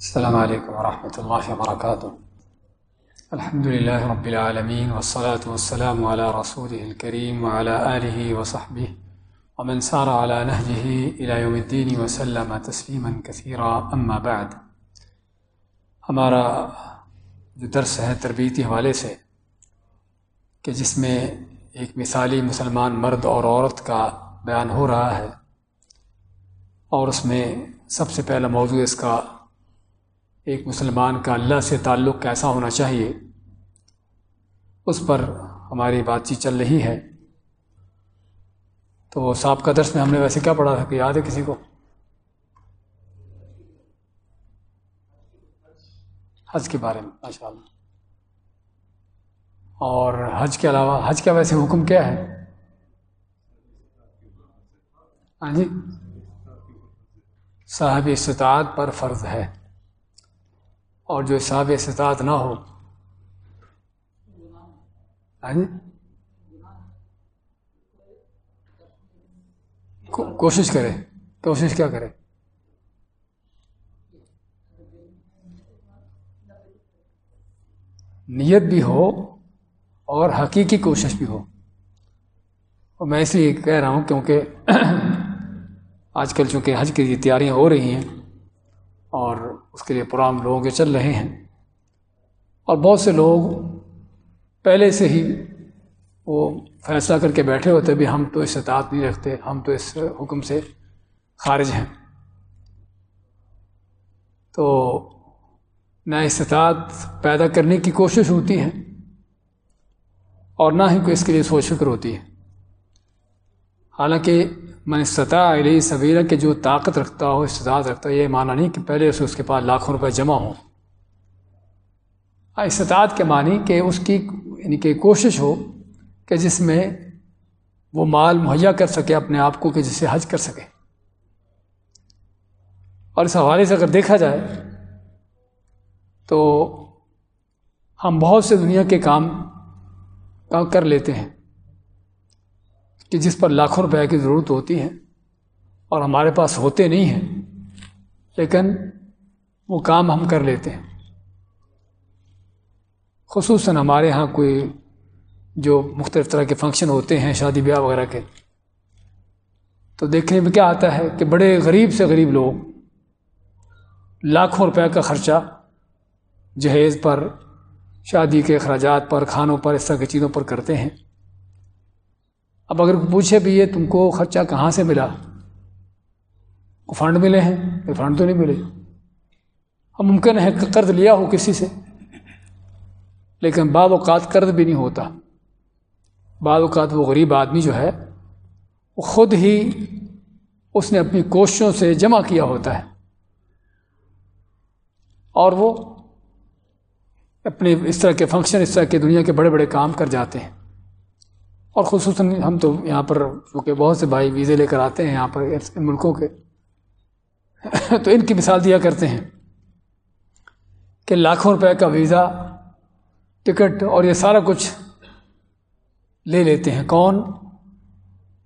السلام علیکم ورحمۃ اللہ وبرکاتہ الحمد للہ رب العالمین والصلاة والسلام على رسول الكریم وعلى آلہ وصحبہ ومن سار على نهجه الى يوم الدین وسلم تسلیما كثيرا. اما بعد، ہمارا جو درس ہے تربیتی حوالے سے، کہ جس میں ایک مثالی مسلمان مرد اور عورت کا بیان ہو رہا ہے، اور اس میں سب سے پہلا موضوع اس کا ایک مسلمان کا اللہ سے تعلق کیسا ہونا چاہیے، اس پر ہماری بات چیت چل رہی ہے۔ تو صاحب کا درس میں ہم نے ویسے کیا پڑھا تھا کہ یاد ہے کسی کو؟ حج کے بارے میں، ماشاء اللہ۔ اور حج کے علاوہ، حج کا ویسے حکم کیا ہے؟ ہاں جی۔ صاحب استطاعت پر فرض ہے۔ اور جو صاحب استطاعت نہ ہو۔ ہاں جی؟ کوشش کرے کوشش کیا کرے نیت بھی ہو اور حقیقی کوشش بھی ہو۔ اور میں اس لیے کہہ رہا ہوں کیونکہ آج کل چونکہ حج کی تیاریاں ہو رہی ہیں اور اس کے لیے پروگرام لوگوں کے چل رہے ہیں۔ اور بہت سے لوگ پہلے سے ہی وہ فیصلہ کر کے بیٹھے ہوتے بھی ہم تو استطاعت نہیں رکھتے، ہم تو اس حکم سے خارج ہیں۔ تو نہ استطاعت پیدا کرنے کی کوشش ہوتی ہے اور نہ ہی کوئی اس کے لیے سوچ فکر ہوتی ہے۔ حالانکہ میں استطاع علیہ سویرہ کے جو طاقت رکھتا ہو، استطاعت رکھتا ہو، یہ معنی نہیں کہ پہلے سے اس کے پاس لاکھوں روپے جمع ہوں۔ استطاعت کے معنی کہ اس کی یعنی کہ کوشش ہو کہ جس میں وہ مال مہیا کر سکے اپنے آپ کو، کہ جسے حج کر سکے۔ اور اس حوالے سے اگر دیکھا جائے تو ہم بہت سے دنیا کے کام کر لیتے ہیں۔ کہ جس پر لاکھوں روپے کی ضرورت ہوتی ہے اور ہمارے پاس ہوتے نہیں ہیں، لیکن وہ کام ہم کر لیتے ہیں۔ خصوصاً ہمارے یہاں کوئی جو مختلف طرح کے فنکشن ہوتے ہیں، شادی بیاہ وغیرہ کے۔ تو دیکھنے میں کیا آتا ہے کہ بڑے غریب سے غریب لوگ لاکھوں روپے کا خرچہ جہیز پر، شادی کے اخراجات پر، کھانوں پر، اس طرح کی چیزوں پر کرتے ہیں۔ اب اگر پوچھے بھی یہ تم کو خرچہ کہاں سے ملا؟ فنڈ ملے ہیں فنڈ تو نہیں ملے۔ اب ممکن ہے قرض لیا ہو کسی سے، لیکن بعض اوقات قرض بھی نہیں ہوتا۔ بعض اوقات وہ غریب آدمی جو ہے، وہ خود ہی اس نے اپنی کوششوں سے جمع کیا ہوتا ہے۔ اور وہ اپنے اس طرح کے فنکشن اس طرح کے دنیا کے بڑے بڑے کام کر جاتے ہیں۔ اور خصوصاً ہم تو یہاں پر چونکہ بہت سے بھائی ویزے لے کر آتے ہیں یہاں پر ملکوں کے۔ تو ان کی مثال دیا کرتے ہیں کہ لاکھوں روپے کا ویزا، ٹکٹ اور یہ سارا کچھ لے لیتے ہیں۔ کون؟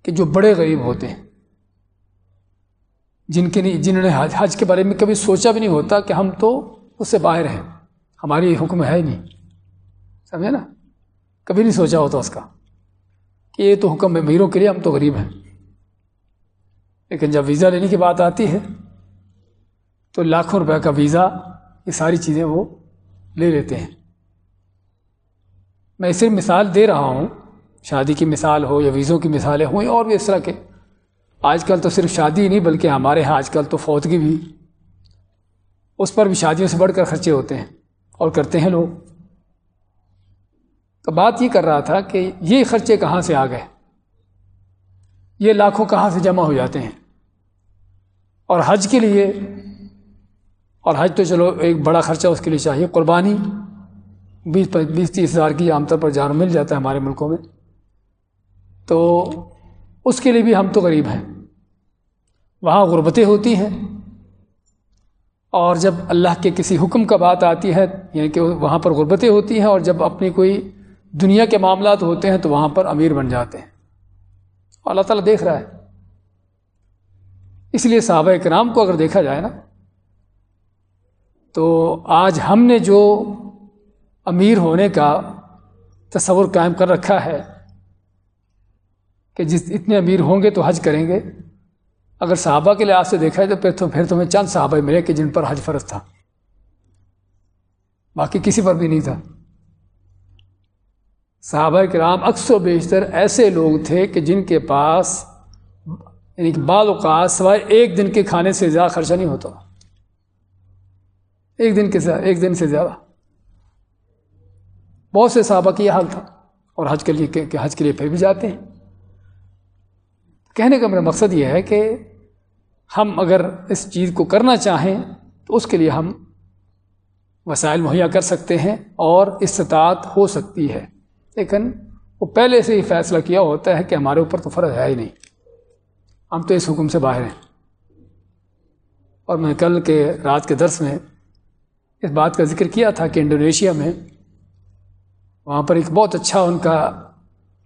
کہ جو بڑے غریب ہوتے ہیں۔ جن کے نہیں، جنہوں نے حج حج کے بارے میں کبھی سوچا بھی نہیں ہوتا کہ ہم تو اس سے باہر ہیں۔ ہماری حکم ہے ہی نہیں۔ سمجھے نا؟ کبھی نہیں سوچا ہوتا اس کا۔ کہ یہ تو حکم ہے امیروں کے لیے ہم تو غریب ہیں۔ لیکن جب ویزا لینے کی بات آتی ہے، تو لاکھوں روپے کا ویزا، یہ ساری چیزیں وہ لے لیتے ہیں۔ میں صرف مثال دے رہا ہوں، شادی کی مثال ہو یا ویزوں کی مثالیں ہوں اور بھی اس طرح کے۔ آج کل تو صرف شادی ہی نہیں، بلکہ ہمارے یہاں آج کل تو فوتگی بھی۔ اس پر بھی شادیوں سے بڑھ کر خرچے ہوتے ہیں اور کرتے ہیں لوگ۔ تو بات یہ کر رہا تھا کہ یہ خرچے کہاں سے آ گئے؟ یہ لاکھوں کہاں سے جمع ہو جاتے ہیں؟ اور حج کے لیے، اور حج تو چلو ایک بڑا خرچہ اس کے لیے چاہیے، قربانی بیس بیس تیس ہزار کی عام طور پر جان مل جاتا ہے ہمارے ملکوں میں۔ تو اس کے لیے بھی ہم تو غریب ہیں۔ وہاں غربتیں ہوتی ہیں۔ اور جب اللہ کے کسی حکم کا بات آتی ہے یعنی کہ وہاں پر غربتیں ہوتی ہیں اور جب اپنی کوئی دنیا کے معاملات ہوتے ہیں تو وہاں پر امیر بن جاتے ہیں۔ اللہ تعالیٰ دیکھ رہا ہے۔ اس لیے صحابہ کرام کو اگر دیکھا جائے نا، تو آج ہم نے جو امیر ہونے کا تصور قائم کر رکھا ہے کہ جس اتنے امیر ہوں گے تو حج کریں گے، اگر صحابہ کے لحاظ سے دیکھا جائے تو پھر تو پھر تمہیں چند صحابہ ملے کہ جن پر حج فرض تھا۔ باقی کسی پر بھی نہیں تھا۔ صحابہ کرام اکثر و بیشتر ایسے لوگ تھے کہ جن کے پاس یعنی کہ بعض اوقات سوائے ایک دن کے کھانے سے زیادہ خرچہ نہیں ہوتا۔ ایک دن کے ایک دن سے زیادہ۔ بہت سے صحابہ کی یہ حال تھا اور حج کے لیے کہ حج کے لیے پھر بھی جاتے ہیں۔ کہنے کا میرا مقصد یہ ہے کہ ہم اگر اس چیز کو کرنا چاہیں تو اس کے لیے ہم وسائل مہیا کر سکتے ہیں اور استطاعت ہو سکتی ہے۔ لیکن وہ پہلے سے ہی فیصلہ کیا ہوتا ہے کہ ہمارے اوپر تو فرض ہے ہی نہیں۔ ہم تو اس حکم سے باہر ہیں۔ اور میں کل کے رات کے درس میں اس بات کا ذکر کیا تھا کہ انڈونیشیا میں وہاں پر ایک بہت اچھا ان کا،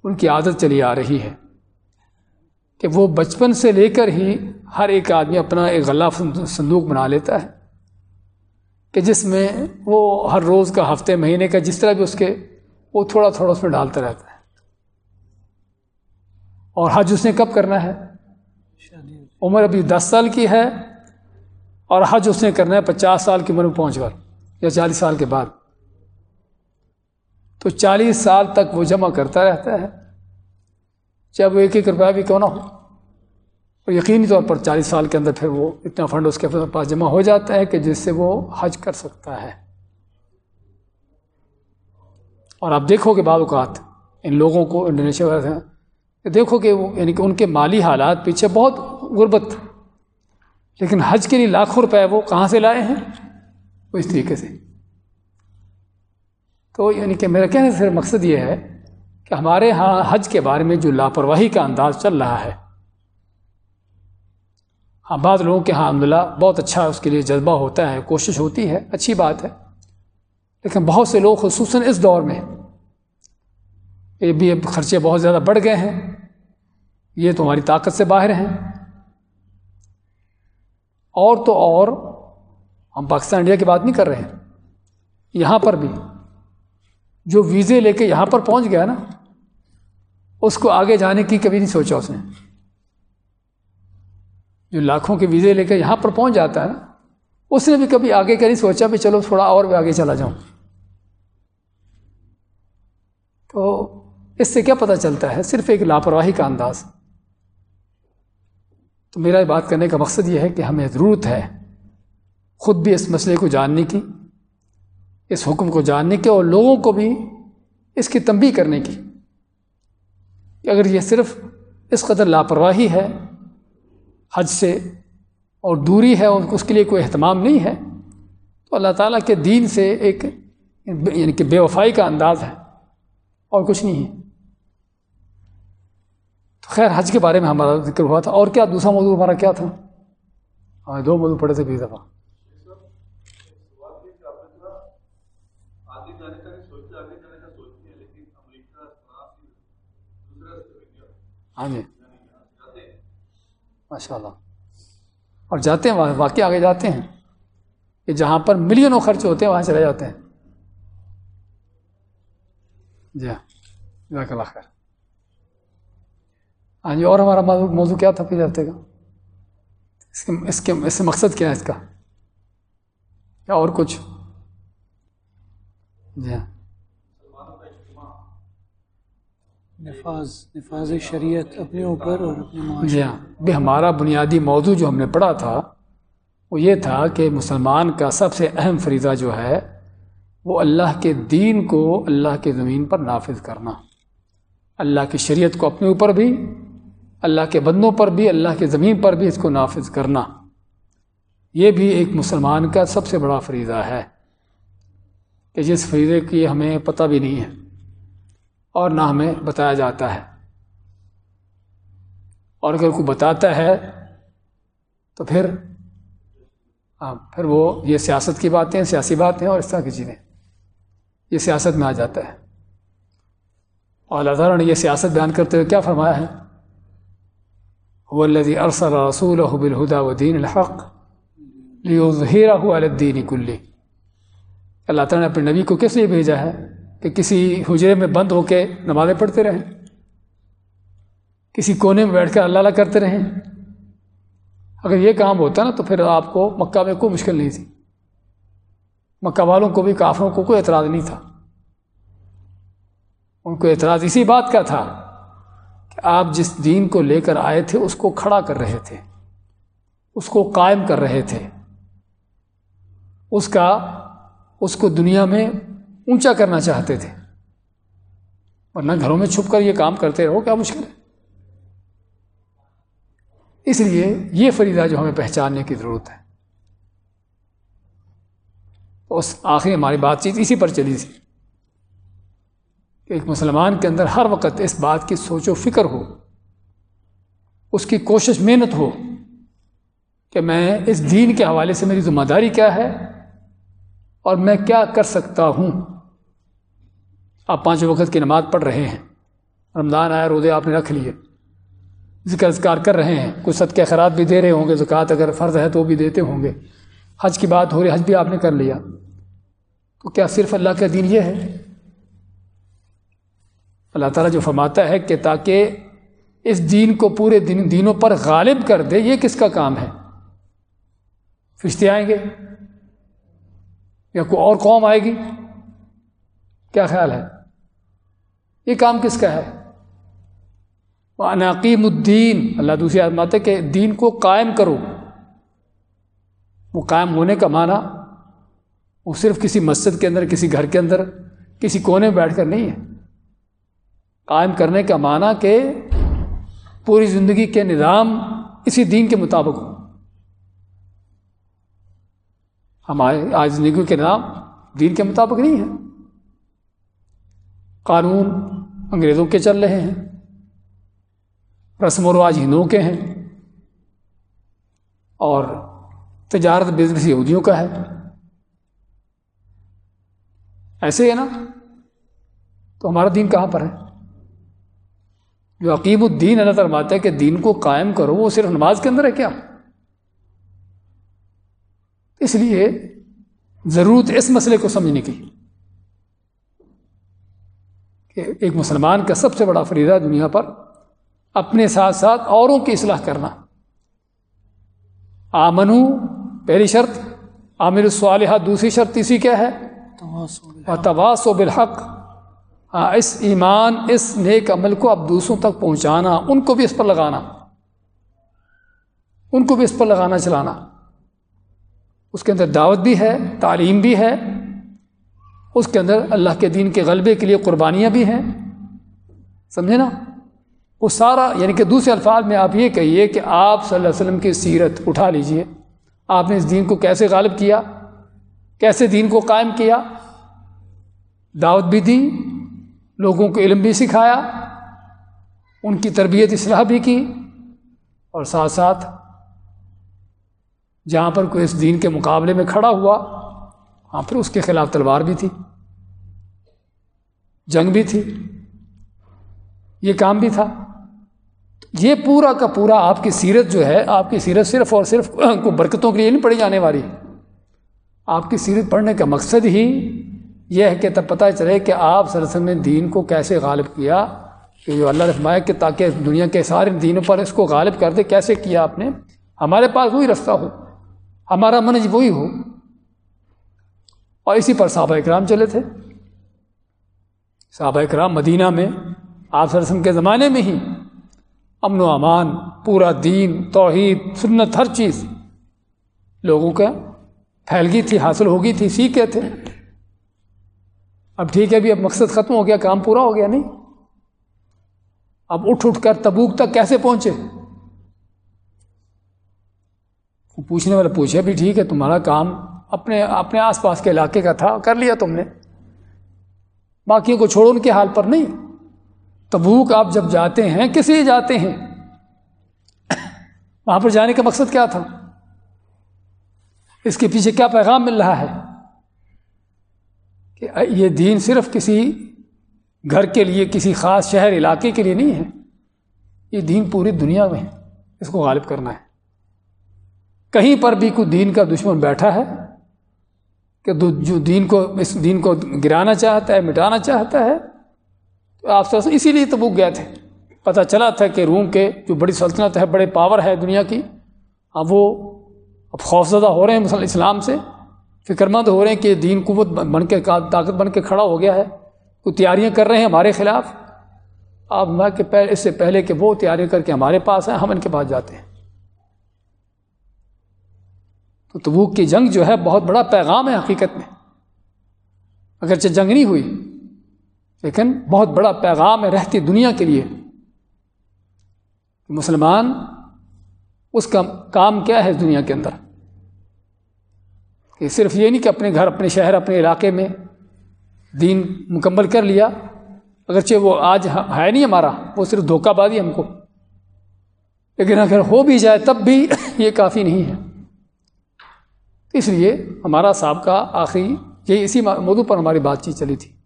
ان کی عادت چلی آ رہی ہے کہ وہ بچپن سے لے کر ہی ہر ایک آدمی اپنا ایک غلہ صندوق بنا لیتا ہے کہ جس میں وہ ہر روز کا، ہفتے، مہینے کا جس طرح بھی اس کے وہ تھوڑا تھوڑا اس میں ڈالتا رہتا ہے۔ اور حج اس نے کب کرنا ہے؟ عمر ابھی دس سال کی ہے اور حج اس نے کرنا ہے پچاس سال کی عمر میں پہنچ کر یا چالیس سال کے بعد۔ تو چالیس سال تک وہ جمع کرتا رہتا ہے۔ چاہے وہ ایک ایک روپیہ بھی کیوں نہ ہو۔ اور یقینی طور پر چالیس سال کے اندر پھر وہ اتنا فنڈ اس کے پاس جمع ہو جاتا ہے کہ جس سے وہ حج کر سکتا ہے۔ اور آپ دیکھو کہ بعض اوقات ان لوگوں کو انڈونیشیا وغیرہ دیکھو کہ وہ یعنی کہ ان کے مالی حالات پیچھے بہت غربت لیکن حج کے لیے لاکھوں روپے وہ کہاں سے لائے ہیں؟ وہ اس طریقے سے۔ تو یعنی کہ میرا کہنے سے مقصد یہ ہے کہ ہمارے ہاں حج کے بارے میں جو لاپرواہی کا انداز چل رہا ہے ہاں بعض لوگوں کے ہاں الحمد بہت اچھا اس کے لیے جذبہ ہوتا ہے، کوشش ہوتی ہے، اچھی بات ہے۔ لیکن بہت سے لوگ خصوصاً اس دور میں یہ بھی اب خرچے بہت زیادہ بڑھ گئے ہیں۔ یہ تو ہماری طاقت سے باہر ہیں۔ اور تو اور ہم پاکستان انڈیا کی بات نہیں کر رہے ہیں۔ یہاں پر بھی جو ویزے لے کے یہاں پر پہنچ گیا نا، اس کو آگے جانے کی کبھی نہیں سوچا اس نے۔ جو لاکھوں کے ویزے لے کے یہاں پر پہنچ جاتا ہے نا، اس نے بھی کبھی آگے کا نہیں سوچا بھی چلو تھوڑا اور بھی آگے چلا جاؤں۔ تو اس سے کیا پتہ چلتا ہے؟ صرف ایک لاپرواہی کا انداز۔ تو میرا بات کرنے کا مقصد یہ ہے کہ ہمیں ضرورت ہے خود بھی اس مسئلے کو جاننے کی، اس حکم کو جاننے کے اور لوگوں کو بھی اس کی تنبیہ کرنے کی۔ کہ اگر یہ صرف اس قدر لاپرواہی ہے، حج سے اور دوری ہے اور اس کے لیے کوئی اہتمام نہیں ہے، تو اللہ تعالیٰ کے دین سے ایک یعنی کہ بے وفائی کا انداز ہے۔ اور کچھ نہیں ہے۔ تو خیر، حج کے بارے میں ہمارا ذکر ہوا تھا۔ اور کیا دوسرا موضوع ہمارا کیا تھا؟ ہاں دو موضوع پڑے تھے بیس دفعہ۔ ہاں جی۔ ماشاء اللہ اور جاتے ہیں وہاں واقعی آگے جاتے ہیں۔ کہ جہاں پر ملینوں خرچ ہوتے ہیں، وہاں چلے جاتے ہیں۔ جی ہاں جزاک اللہ خیر۔ ہاں جی اور ہمارا موضوع کیا تھا پھر ہفتے کا؟ اس کے اس کے اس سے مقصد کیا ہے اس کا؟ یا اور کچھ؟ جی ہاں۔ نفاذ نفاذ شریعت اپنے اوپر اور اپنے جی ہاں۔ بھی ہمارا بنیادی موضوع جو ہم نے پڑھا تھا وہ یہ تھا کہ مسلمان کا سب سے اہم فریضہ جو ہے وہ اللہ کے دین کو اللہ کے زمین پر نافذ کرنا۔ اللہ کی شریعت کو اپنے اوپر بھی، اللہ کے بندوں پر بھی، اللہ کے زمین پر بھی اس کو نافذ کرنا۔ یہ بھی ایک مسلمان کا سب سے بڑا فریضہ ہے کہ جس فریضے کی ہمیں پتہ بھی نہیں ہے اور نہ ہمیں بتایا جاتا ہے۔ اور اگر کوئی بتاتا ہے تو پھر ہاں پھر وہ یہ سیاست کی باتیں، سیاسی باتیں اور اس طرح کی چیزیں۔ یہ سیاست میں آ جاتا ہے۔ اور اللہ تعالیٰ نے یہ سیاست بیان کرتے ہوئے کیا فرمایا ہے؟ وہ اللہ ارسل رسول بالہدا و دین الحق الدین کلی اللہ تعالیٰ نے اپنے نبی کو کس لیے بھیجا ہے؟ کہ کسی حجرے میں بند ہو کے نمازیں پڑھتے رہیں۔ کسی کونے میں بیٹھ کر اللہ اللہ کرتے رہیں۔ اگر یہ کام ہوتا نا تو پھر آپ کو مکہ میں کوئی مشکل نہیں تھی۔ مکہ والوں کو بھی کافروں کو کوئی اعتراض نہیں تھا۔ ان کو اعتراض اسی بات کا تھا کہ آپ جس دین کو لے کر آئے تھے، اس کو کھڑا کر رہے تھے، اس کو قائم کر رہے تھے۔ اس کا، اس کو دنیا میں اونچا کرنا چاہتے تھے۔ ورنہ گھروں میں چھپ کر یہ کام کرتے رہو، کیا مشکل ہے؟ اس لیے یہ فریدہ جو ہمیں پہچاننے کی ضرورت ہے۔ اس آخری ہماری بات چیت اسی پر چلی تھی کہ ایک مسلمان کے اندر ہر وقت اس بات کی سوچ و فکر ہو، اس کی کوشش محنت ہو کہ میں اس دین کے حوالے سے میری ذمہ داری کیا ہے اور میں کیا کر سکتا ہوں۔ آپ پانچ وقت کی نماز پڑھ رہے ہیں، رمضان آیا، روزے آپ نے رکھ لیے، ذکر اذکار کر رہے ہیں، کچھ صد کے خراب بھی دے رہے ہوں گے، زکوٰۃ اگر فرض ہے تو بھی دیتے ہوں گے۔ حج کی بات ہو رہی حج بھی آپ نے کر لیا۔ تو کیا صرف اللہ کا دین یہ ہے؟ اللہ تعالیٰ جو فرماتا ہے کہ تاکہ اس دین کو پورے دن دینوں پر غالب کر دے، یہ کس کا کام ہے؟ فرشتے آئیں گے؟ یا کوئی اور قوم آئے گی؟ کیا خیال ہے؟ یہ کام کس کا ہے؟ وہ عناقیم الدین اللہ دوسری آدمات ہے کہ دین کو قائم کرو۔ وہ قائم ہونے کا معنی وہ صرف کسی مسجد کے اندر، کسی گھر کے اندر، کسی کونے میں بیٹھ کر نہیں ہے۔ قائم کرنے کا معنی کہ پوری زندگی کے نظام اسی دین کے مطابق ہو۔ ہمارے آج زندگی کے نظام دین کے مطابق نہیں ہے۔ قانون انگریزوں کے چل رہے ہیں۔ رسم و رواج ہندوؤں کے ہیں۔ اور تجارت بزنس یہودیوں کا ہے۔ ایسے ہے نا؟ تو ہمارا دین کہاں پر ہے؟ جو عقیم الدین اللہ تعالیٰ ہے کہ دین کو قائم کرو، وہ صرف نماز کے اندر ہے کیا؟ اس لیے ضرورت اس مسئلے کو سمجھنے کی کہ ایک مسلمان کا سب سے بڑا فریضہ دنیا پر اپنے ساتھ ساتھ اوروں کی اصلاح کرنا۔ آمنو پہلی شرط عامر الصالحہ، دوسری شرط تیسری کیا ہے؟ تواس و بالحق۔ ہاں اس ایمان، اس نیک عمل کو اب دوسروں تک پہنچانا، ان کو بھی اس پر لگانا۔ ان کو بھی اس پر لگانا، چلانا۔ اس کے اندر دعوت بھی ہے، تعلیم بھی ہے۔ اس کے اندر اللہ کے دین کے غلبے کے لیے قربانیاں بھی ہیں۔ سمجھے نا؟ وہ سارا یعنی کہ دوسرے الفاظ میں آپ یہ کہیے کہ آپ صلی اللہ علیہ وسلم کی سیرت اٹھا لیجیے۔ آپ نے اس دین کو کیسے غالب کیا؟ کیسے دین کو قائم کیا؟ دعوت بھی دی، لوگوں کو علم بھی سکھایا، ان کی تربیت اصلاح بھی کی اور ساتھ ساتھ جہاں پر کوئی اس دین کے مقابلے میں کھڑا ہوا ہاں پھر اس کے خلاف تلوار بھی تھی، جنگ بھی تھی، یہ کام بھی تھا۔ یہ پورا کا پورا آپ کی سیرت جو ہے، آپ کی سیرت صرف اور صرف کو برکتوں کے لیے نہیں پڑھی جانے والی۔ آپ کی سیرت پڑھنے کا مقصد ہی یہ ہے کہ تب پتہ چلے کہ آپ سرسم نے دین کو کیسے غالب کیا۔ کہ جو اللہ رفمائے کہ تاکہ دنیا کے سارے دینوں پر اس کو غالب کر دے، کیسے کیا آپ نے؟ ہمارے پاس وہی رستہ ہو، ہمارا منج وہی ہو۔ اور اسی پر صحابہ اکرام چلے تھے۔ صحابہ اکرام مدینہ میں، آپ سرسم کے زمانے میں ہی امن و امان، پورا دین، توحید، سنت، ہر چیز۔ لوگوں کا پھیل گئی تھی، حاصل ہو گئی تھی سیکھے تھے۔ اب ٹھیک ہے، ابھی اب مقصد ختم ہو گیا، کام پورا ہو گیا، نہیں۔ اب اٹھ اٹھ کر تبوک تک کیسے پہنچے؟ پوچھنے والے پوچھے بھی ٹھیک ہے، تمہارا کام اپنے اپنے آس پاس کے علاقے کا تھا، کر لیا تم نے۔ باقیوں کو چھوڑو ان کے حال پر، نہیں۔ تبوک آپ جب جاتے ہیں، کس لیے جاتے ہیں؟ وہاں پر جانے کا مقصد کیا تھا؟ اس کے پیچھے کیا پیغام مل رہا ہے؟ کہ یہ دین صرف کسی گھر کے لیے، کسی خاص شہر، علاقے کے لیے نہیں ہے۔ یہ دین پوری دنیا میں ہے۔ اس کو غالب کرنا ہے۔ کہیں پر بھی کوئی دین کا دشمن بیٹھا ہے کہ جو دین کو، اس دین کو گرانا چاہتا ہے، مٹانا چاہتا ہے آپ سے اسی لیے تبوک گئے تھے۔ پتہ چلا تھا کہ روم کے جو بڑی سلطنت ہے، بڑے پاور ہے دنیا کی، اب وہ اب خوفزدہ ہو رہے ہیں مسلم اسلام سے۔ فکر مند ہو رہے ہیں کہ دین قوت بن کے، طاقت بن کے کھڑا ہو گیا ہے۔ تو تیاریاں کر رہے ہیں ہمارے خلاف۔ آپ میں کہ پہلے اس سے پہلے کہ وہ تیاریاں کر کے ہمارے پاس ہیں ہم ان کے پاس جاتے ہیں۔ تو تبوک کی جنگ جو ہے، بہت بڑا پیغام ہے حقیقت میں۔ اگرچہ جنگ نہیں ہوئی لیکن بہت بڑا پیغام ہے رہتی دنیا کے لیے۔ مسلمان، اس کا کام کیا ہے اس دنیا کے اندر؟ کہ صرف یہ نہیں کہ اپنے گھر، اپنے شہر، اپنے علاقے میں دین مکمل کر لیا، اگرچہ وہ آج ہے نہیں ہمارا، وہ صرف دھوکہ بازی ہم کو۔ لیکن اگر ہو بھی جائے تب بھی یہ کافی نہیں ہے۔ اس لیے ہمارا سابقہ آخری یہ اسی موضوع پر ہماری بات چیت چلی تھی۔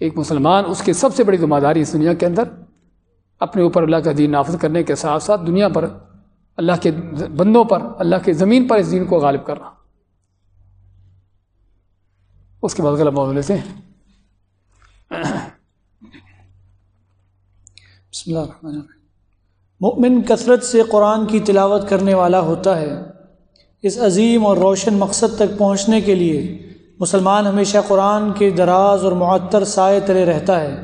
ایک مسلمان اس کی سب سے بڑی ذمہ داری اس دنیا کے اندر اپنے اوپر اللہ کا دین نافذ کرنے کے ساتھ ساتھ دنیا پر اللہ کے بندوں پر، اللہ کے زمین پر اس دین کو غالب کرنا۔ اس کے بعد غلط موضوع لیتے ہیں۔ بسم اللہ الرحمن الرحیم۔ مؤمن کثرت سے قرآن کی تلاوت کرنے والا ہوتا ہے۔ اس عظیم اور روشن مقصد تک پہنچنے کے لیے مسلمان ہمیشہ قرآن کے دراز اور معطر سائے تلے رہتا ہے،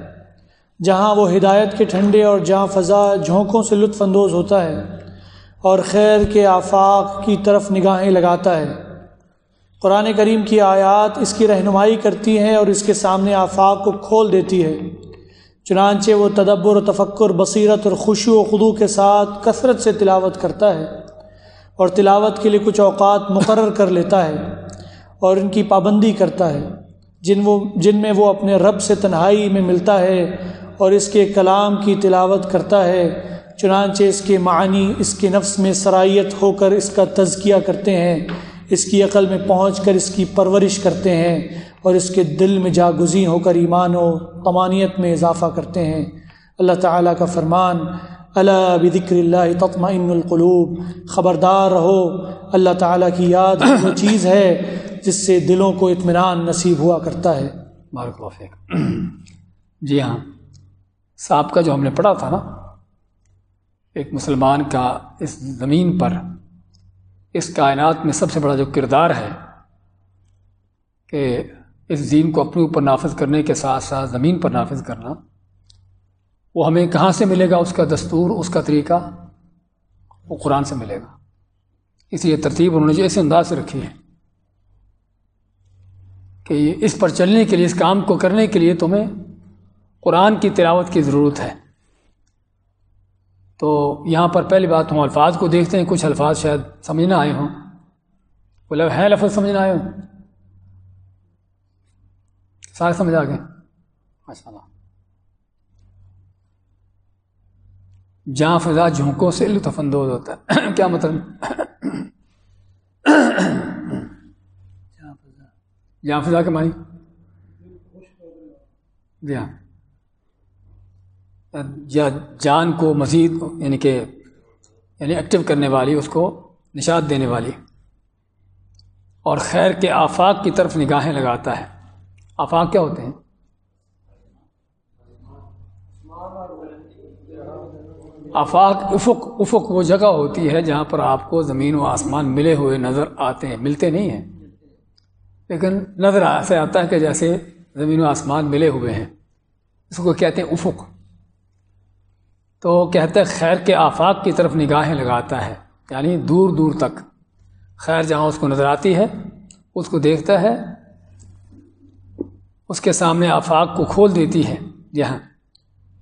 جہاں وہ ہدایت کے ٹھنڈے اور جہاں فضا جھونکوں سے لطف اندوز ہوتا ہے اور خیر کے آفاق کی طرف نگاہیں لگاتا ہے۔ قرآن کریم کی آیات اس کی رہنمائی کرتی ہیں اور اس کے سامنے آفاق کو کھول دیتی ہے۔ چنانچہ وہ تدبر و تفکر، بصیرت اور خوشی و خدو کے ساتھ کثرت سے تلاوت کرتا ہے اور تلاوت کے لیے کچھ اوقات مقرر کر لیتا ہے۔ اور ان کی پابندی کرتا ہے، جن وہ، جن میں وہ اپنے رب سے تنہائی میں ملتا ہے اور اس کے کلام کی تلاوت کرتا ہے، چنانچہ اس کے معنی اس کے نفس میں سرائیت ہو کر اس کا تزکیہ کرتے ہیں، اس کی عقل میں پہنچ کر اس کی پرورش کرتے ہیں اور اس کے دل میں جاگزی ہو کر ایمان و قمانیت میں اضافہ کرتے ہیں۔ اللہ تعالیٰ کا فرمان اللہ بکر اللہ تطمئن القلوب خبردار رہو، اللہ تعالیٰ کی یاد وہ چیز ہے جس سے دلوں کو اطمینان نصیب ہوا کرتا ہے۔ بارک جی ہاں صاحب کا جو ہم نے پڑھا تھا نا، ایک مسلمان کا اس زمین پر، اس کائنات میں سب سے بڑا جو کردار ہے کہ اس دین کو اپنے اوپر نافذ کرنے کے ساتھ ساتھ زمین پر نافذ کرنا، وہ ہمیں کہاں سے ملے گا؟ اس کا دستور، اس کا طریقہ، وہ قرآن سے ملے گا۔ اس لیے ترتیب انہوں نے جو ایسے انداز سے رکھی ہے۔ کہ اس پر چلنے کے لیے، اس کام کو کرنے کے لیے تمہیں قرآن کی تلاوت کی ضرورت ہے۔ تو یہاں پر پہلی بات ہم الفاظ کو دیکھتے ہیں، کچھ الفاظ شاید سمجھ نہ آئے ہوں۔ بولے ہے، لفظ سمجھ نہ آئے ہوں۔ سارے سمجھ آ گئے؟ ماشاء اللہ جہاں فضا جھونکوں سے لطف اندوز ہوتا ہے۔ کیا مطلب؟ جہاں فضا کے جی ہاں۔ یا جان کو مزید یعنی کہ یعنی ایکٹیو کرنے والی، اس کو نشاد دینے والی۔ اور خیر کے آفاق کی طرف نگاہیں لگاتا ہے۔ آفاق کیا ہوتے ہیں؟ آفاق، افق افق وہ جگہ ہوتی ہے جہاں پر آپ کو زمین و آسمان ملے ہوئے نظر آتے ہیں، ملتے نہیں ہیں۔ لیکن نظر ایسے آتا ہے کہ جیسے زمین و آسمان ملے ہوئے ہیں۔ اس کو کہتے ہیں افق۔ تو کہتے ہیں خیر کے آفاق کی طرف نگاہیں لگاتا ہے یعنی دور دور تک۔ خیر جہاں اس کو نظر آتی ہے، اس کو دیکھتا ہے، اس کے سامنے آفاق کو کھول دیتی ہے۔ جہاں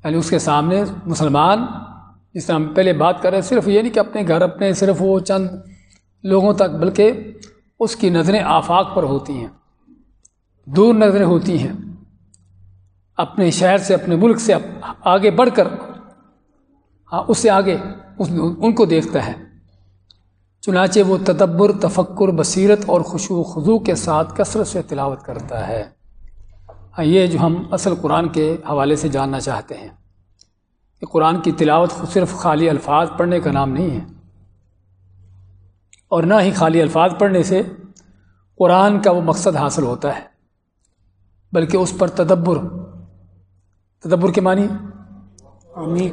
یعنی اس کے سامنے مسلمان، جس طرح ہم پہلے بات کر رہے ہیں، صرف یہ نہیں کہ اپنے گھر، اپنے صرف وہ چند لوگوں تک، بلکہ اس کی نظریں آفاق پر ہوتی ہیں، دور نظریں ہوتی ہیں۔ اپنے شہر سے، اپنے ملک سے آگے بڑھ کر ہاں اس سے آگے ان کو دیکھتا ہے۔ چنانچہ وہ تدبر، تفکر، بصیرت اور خوشو و خضو کے ساتھ کثرت سے تلاوت کرتا ہے۔ ہاں یہ جو ہم اصل قرآن کے حوالے سے جاننا چاہتے ہیں کہ قرآن کی تلاوت صرف خالی الفاظ پڑھنے کا نام نہیں ہے اور نہ ہی خالی الفاظ پڑھنے سے قرآن کا وہ مقصد حاصل ہوتا ہے بلکہ اس پر تدبر تدبر کے معنی؟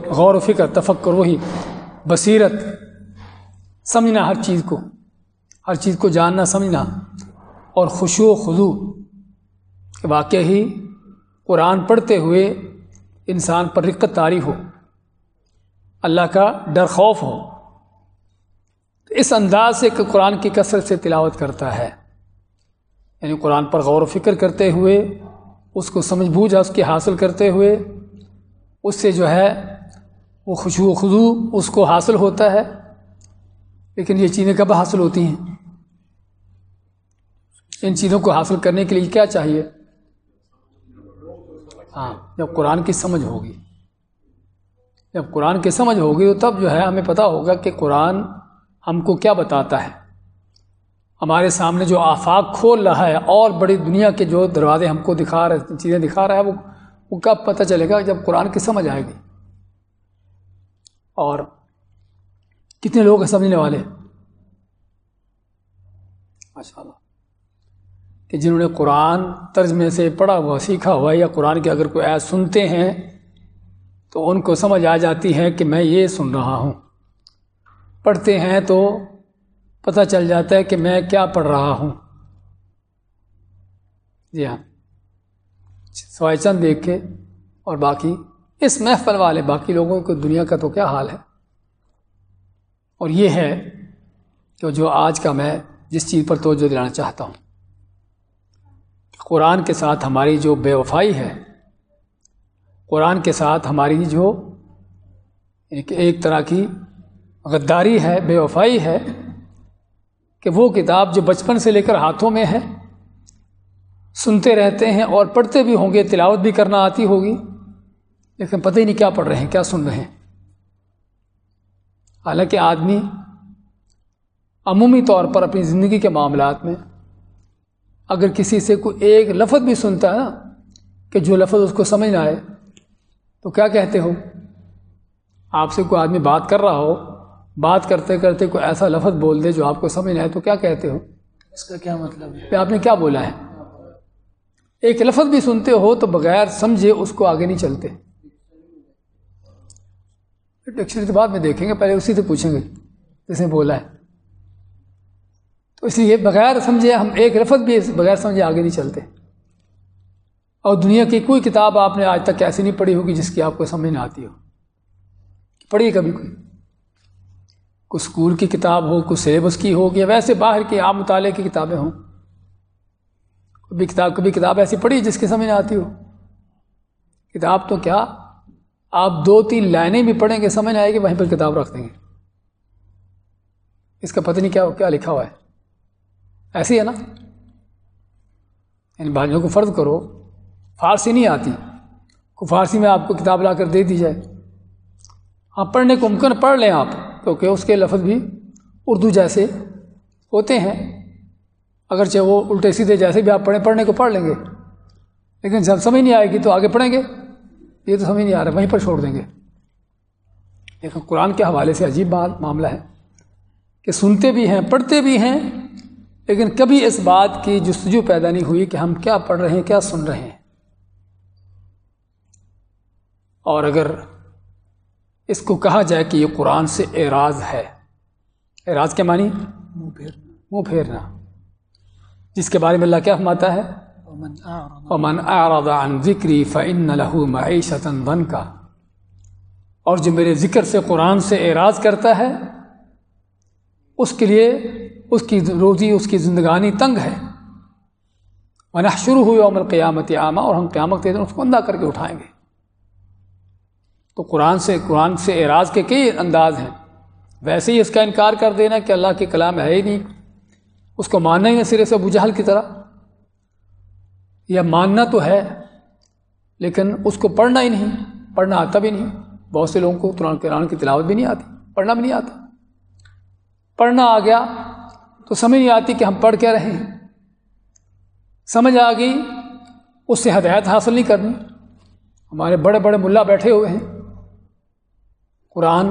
غور و فکر تفکر وہی بصیرت سمجھنا ہر چیز کو ہر چیز کو جاننا سمجھنا اور خوشو و خضو واقع ہی قرآن پڑھتے ہوئے انسان پر رقت تاری ہو اللہ کا ڈر خوف ہو۔ اس انداز سے کہ قرآن کی کثرت سے تلاوت کرتا ہے۔ یعنی قرآن پر غور و فکر کرتے ہوئے، اس کو سمجھ بوجھا اس کی حاصل کرتے ہوئے، اس سے جو ہے، وہ خوشو خضو اس کو حاصل ہوتا ہے۔ لیکن یہ چیزیں کب حاصل ہوتی ہیں؟ ان چیزوں کو حاصل کرنے کے لیے کیا چاہیے؟ ہاں جب قرآن کی سمجھ ہوگی۔ جب قرآن کی سمجھ ہوگی تو تب جو ہے، ہمیں پتہ ہوگا کہ قرآن ہم کو کیا بتاتا ہے؟ ہمارے سامنے جو آفاق کھول رہا ہے، اور بڑی دنیا کے جو دروازے ہم کو دکھا رہے، چیزیں دکھا رہا ہے، وہ وہ کب پتہ چلے گا جب قرآن کی سمجھ آئے گی؟ اور کتنے لوگ ہیں سمجھنے والے؟ ماشاء اللہ کہ جنہوں نے قرآن ترجمے سے پڑھا ہوا، سیکھا ہوا، یا قرآن کے اگر کوئی ایس سنتے ہیں، تو ان کو سمجھ آ جاتی ہے کہ میں یہ سن رہا ہوں۔ پڑھتے ہیں تو پتہ چل جاتا ہے کہ میں کیا پڑھ رہا ہوں۔ جی ہاں۔ سوائے چند دیکھ کے اور باقی۔ اس محفل والے باقی لوگوں کو دنیا کا تو کیا حال ہے؟ اور یہ ہے کہ جو آج کا میں جس چیز پر توجہ دلانا چاہتا ہوں۔ قرآن کے ساتھ ہماری جو بے وفائی ہے، قرآن کے ساتھ ہماری جو ایک ایک طرح کی غداری ہے، بے وفائی ہے، کہ وہ کتاب جو بچپن سے لے کر ہاتھوں میں ہے، سنتے رہتے ہیں اور پڑھتے بھی ہوں گے، تلاوت بھی کرنا آتی ہوگی، لیکن پتہ ہی نہیں کیا پڑھ رہے ہیں، کیا سن رہے ہیں۔ حالانکہ آدمی عمومی طور پر اپنی زندگی کے معاملات میں اگر کسی سے کوئی ایک لفظ بھی سنتا ہے نا، کہ جو لفظ اس کو سمجھ نہ آئے، تو کیا کہتے ہو؟ آپ سے کوئی آدمی بات کر رہا ہو بات کرتے کرتے کوئی ایسا لفظ بول دے جو آپ کو سمجھ نہ آئے تو کیا کہتے ہو؟ اس کا کیا مطلب ہے؟ آپ نے کیا بولا ہے؟ ایک لفظ بھی سنتے ہو تو بغیر سمجھے اس کو آگے نہیں چلتے۔ ڈکشنری تو بعد میں دیکھیں گے پہلے اسی سے پوچھیں گے جس نے بولا ہے۔ تو اس لیے بغیر سمجھے ہم ایک لفظ بھی بغیر سمجھے آگے نہیں چلتے۔ اور دنیا کی کوئی کتاب آپ نے آج تک ایسی نہیں پڑھی ہوگی جس کی آپ کو سمجھ نہ آتی ہو۔ پڑھیے کبھی کوئی۔ کوئی اسکول کی کتاب ہو، کوئی سلیبس کی ہو، یا ویسے باہر کی عام مطالعے کی کتابیں ہوں۔ کبھی کتاب کبھی کتاب ایسی پڑھی جس کی سمجھ آتی ہو۔ کتاب تو کیا؟ آپ دو تین لائنیں بھی پڑھیں گے، سمجھ آئے گی، وہیں پر کتاب رکھ دیں گے۔ اس کا پتہ نہیں کیا کیا لکھا ہوا ہے۔ ایسی ہے نا؟ یعنی بھائیوں کو فرض کرو، فارسی نہیں آتی۔ کو فارسی میں آپ کو کتاب لا کر دے دی جائے۔ ہاں پڑھنے کو ممکن پڑھ لیں آپ۔ کیونکہ اس کے لفظ بھی اردو جیسے ہوتے ہیں۔ اگرچہ وہ الٹے سیدھے جیسے بھی آپ پڑھیں، پڑھنے کو پڑھ لیں گے۔ لیکن جب سمجھ نہیں آئے گی تو آگے پڑھیں گے۔ یہ تو سمجھ نہیں آ رہا، وہیں پر چھوڑ دیں گے۔ لیکن قرآن کے حوالے سے عجیب معاملہ ہے کہ سنتے بھی ہیں، پڑھتے بھی ہیں، لیکن کبھی اس بات کی جستجو پیدا نہیں ہوئی کہ ہم کیا پڑھ رہے ہیں، کیا سن رہے ہیں۔ اور اگر اس کو کہا جائے کہ یہ قرآن سے اعراض ہے۔ اعراض کے معنی؟ منہ پھیرنا۔ منہ پھیرنا۔ جس کے بارے میں اللہ کیا فرماتا ہے؟ ومن اعرض عن ذکری فان له معیشتا ضنکا۔ اور جو میرے ذکر سے قرآن سے اعراض کرتا ہے اس کے لیے اس کی روزی اس کی زندگانی تنگ ہے۔ ونہ شروع ہوئی عمر قیامت عامہ اور ہم قیامت کے دن اس کو اندھا کر کے اٹھائیں گے۔ تو قرآن سے قرآن سے اعراض کے کئی انداز ہیں۔ ویسے ہی اس کا انکار کر دینا کہ اللہ کے کلام ہے ہی نہیں۔ اس کو ماننا ہی نہیں سرے سے ابو جہل کی طرح۔ یا ماننا تو ہے، لیکن اس کو پڑھنا ہی نہیں، پڑھنا آتا بھی نہیں۔ بہت سے لوگوں کو قرآن قرآن کی تلاوت بھی نہیں آتی، پڑھنا بھی نہیں آتا۔ پڑھنا آ گیا تو سمجھ نہیں آتی کہ ہم پڑھ کے رہیں سمجھ آ گئی، اس سے ہدایت حاصل نہیں کرنی۔ ہمارے بڑے بڑے ملا بیٹھے ہوئے ہیں۔ قرآن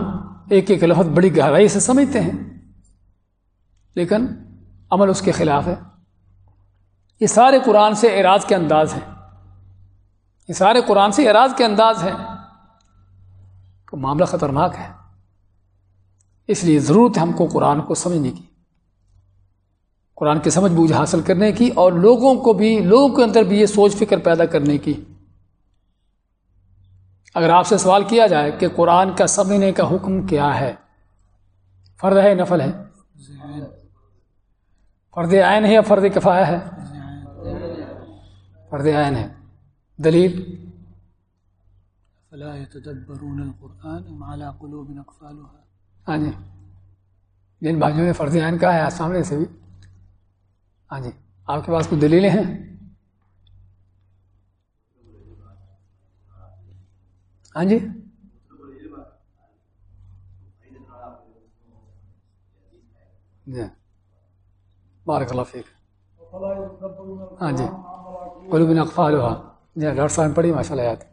ایک ایک لفظ بڑی گہرائی سے سمجھتے ہیں، لیکن عمل اس کے خلاف ہے۔ یہ سارے قرآن سے اعراض کے انداز ہیں۔ یہ سارے قرآن سے اعراض کے انداز ہیں تو معاملہ خطرناک ہے۔ اس لیے ضرورت ہے ہم کو قرآن کو سمجھنے کی۔ قرآن کی سمجھ بوجھ حاصل کرنے کی اور لوگوں کو بھی، لوگوں کے اندر بھی یہ سوچ فکر پیدا کرنے کی۔ اگر آپ سے سوال کیا جائے کہ قرآن کا سمجھنے کا حکم کیا ہے فرد ہے نفل ہے؟ فرد عین ہے یا فرد کفایا ہے؟ فرد عین ہے۔ دلیل؟ فلا يتدبرون القرآن على قلوب اقفالها ہاں جی۔ جن بھائیوں نے فرض عین کہا ہے سامنے سے بھی۔ ہاں جی۔ آپ کے پاس کچھ دلیلیں ہیں؟ ہاں جی؟ جی۔ بارک اللہ فیق ہاں جی۔ قلوب اقفال ہوا جی ڈاکٹر صاحب پڑھی ماشاء اللہ یاد۔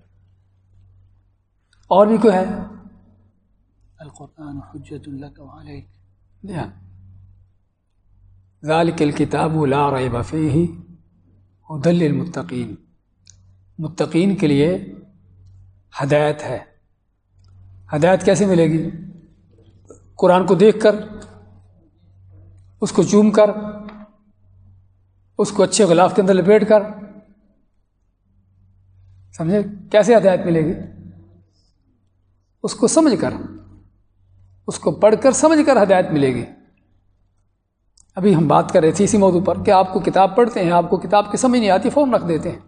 اور بھی کوئی ہے؟ القرآن حجت لك وعليك جی ہاں۔ ذالک الکتاب لا ریب فیہ۔ ہدل للمتقین۔ متقین کے لیے ہدایت ہے۔ ہدایت کیسے ملے گی؟ قرآن کو دیکھ کر، اس کو چوم کر، اس کو اچھے غلاف کے اندر لپیٹ کر۔ سمجھے؟ کیسے ہدایت ملے گی؟ اس کو سمجھ کر، اس کو پڑھ کر سمجھ کر ہدایت ملے گی۔ ابھی ہم بات کر رہے تھے اسی موضوع پر کہ آپ کو کتاب پڑھتے ہیں، آپ کو کتاب کی سمجھ نہیں آتی فون رکھ دیتے ہیں۔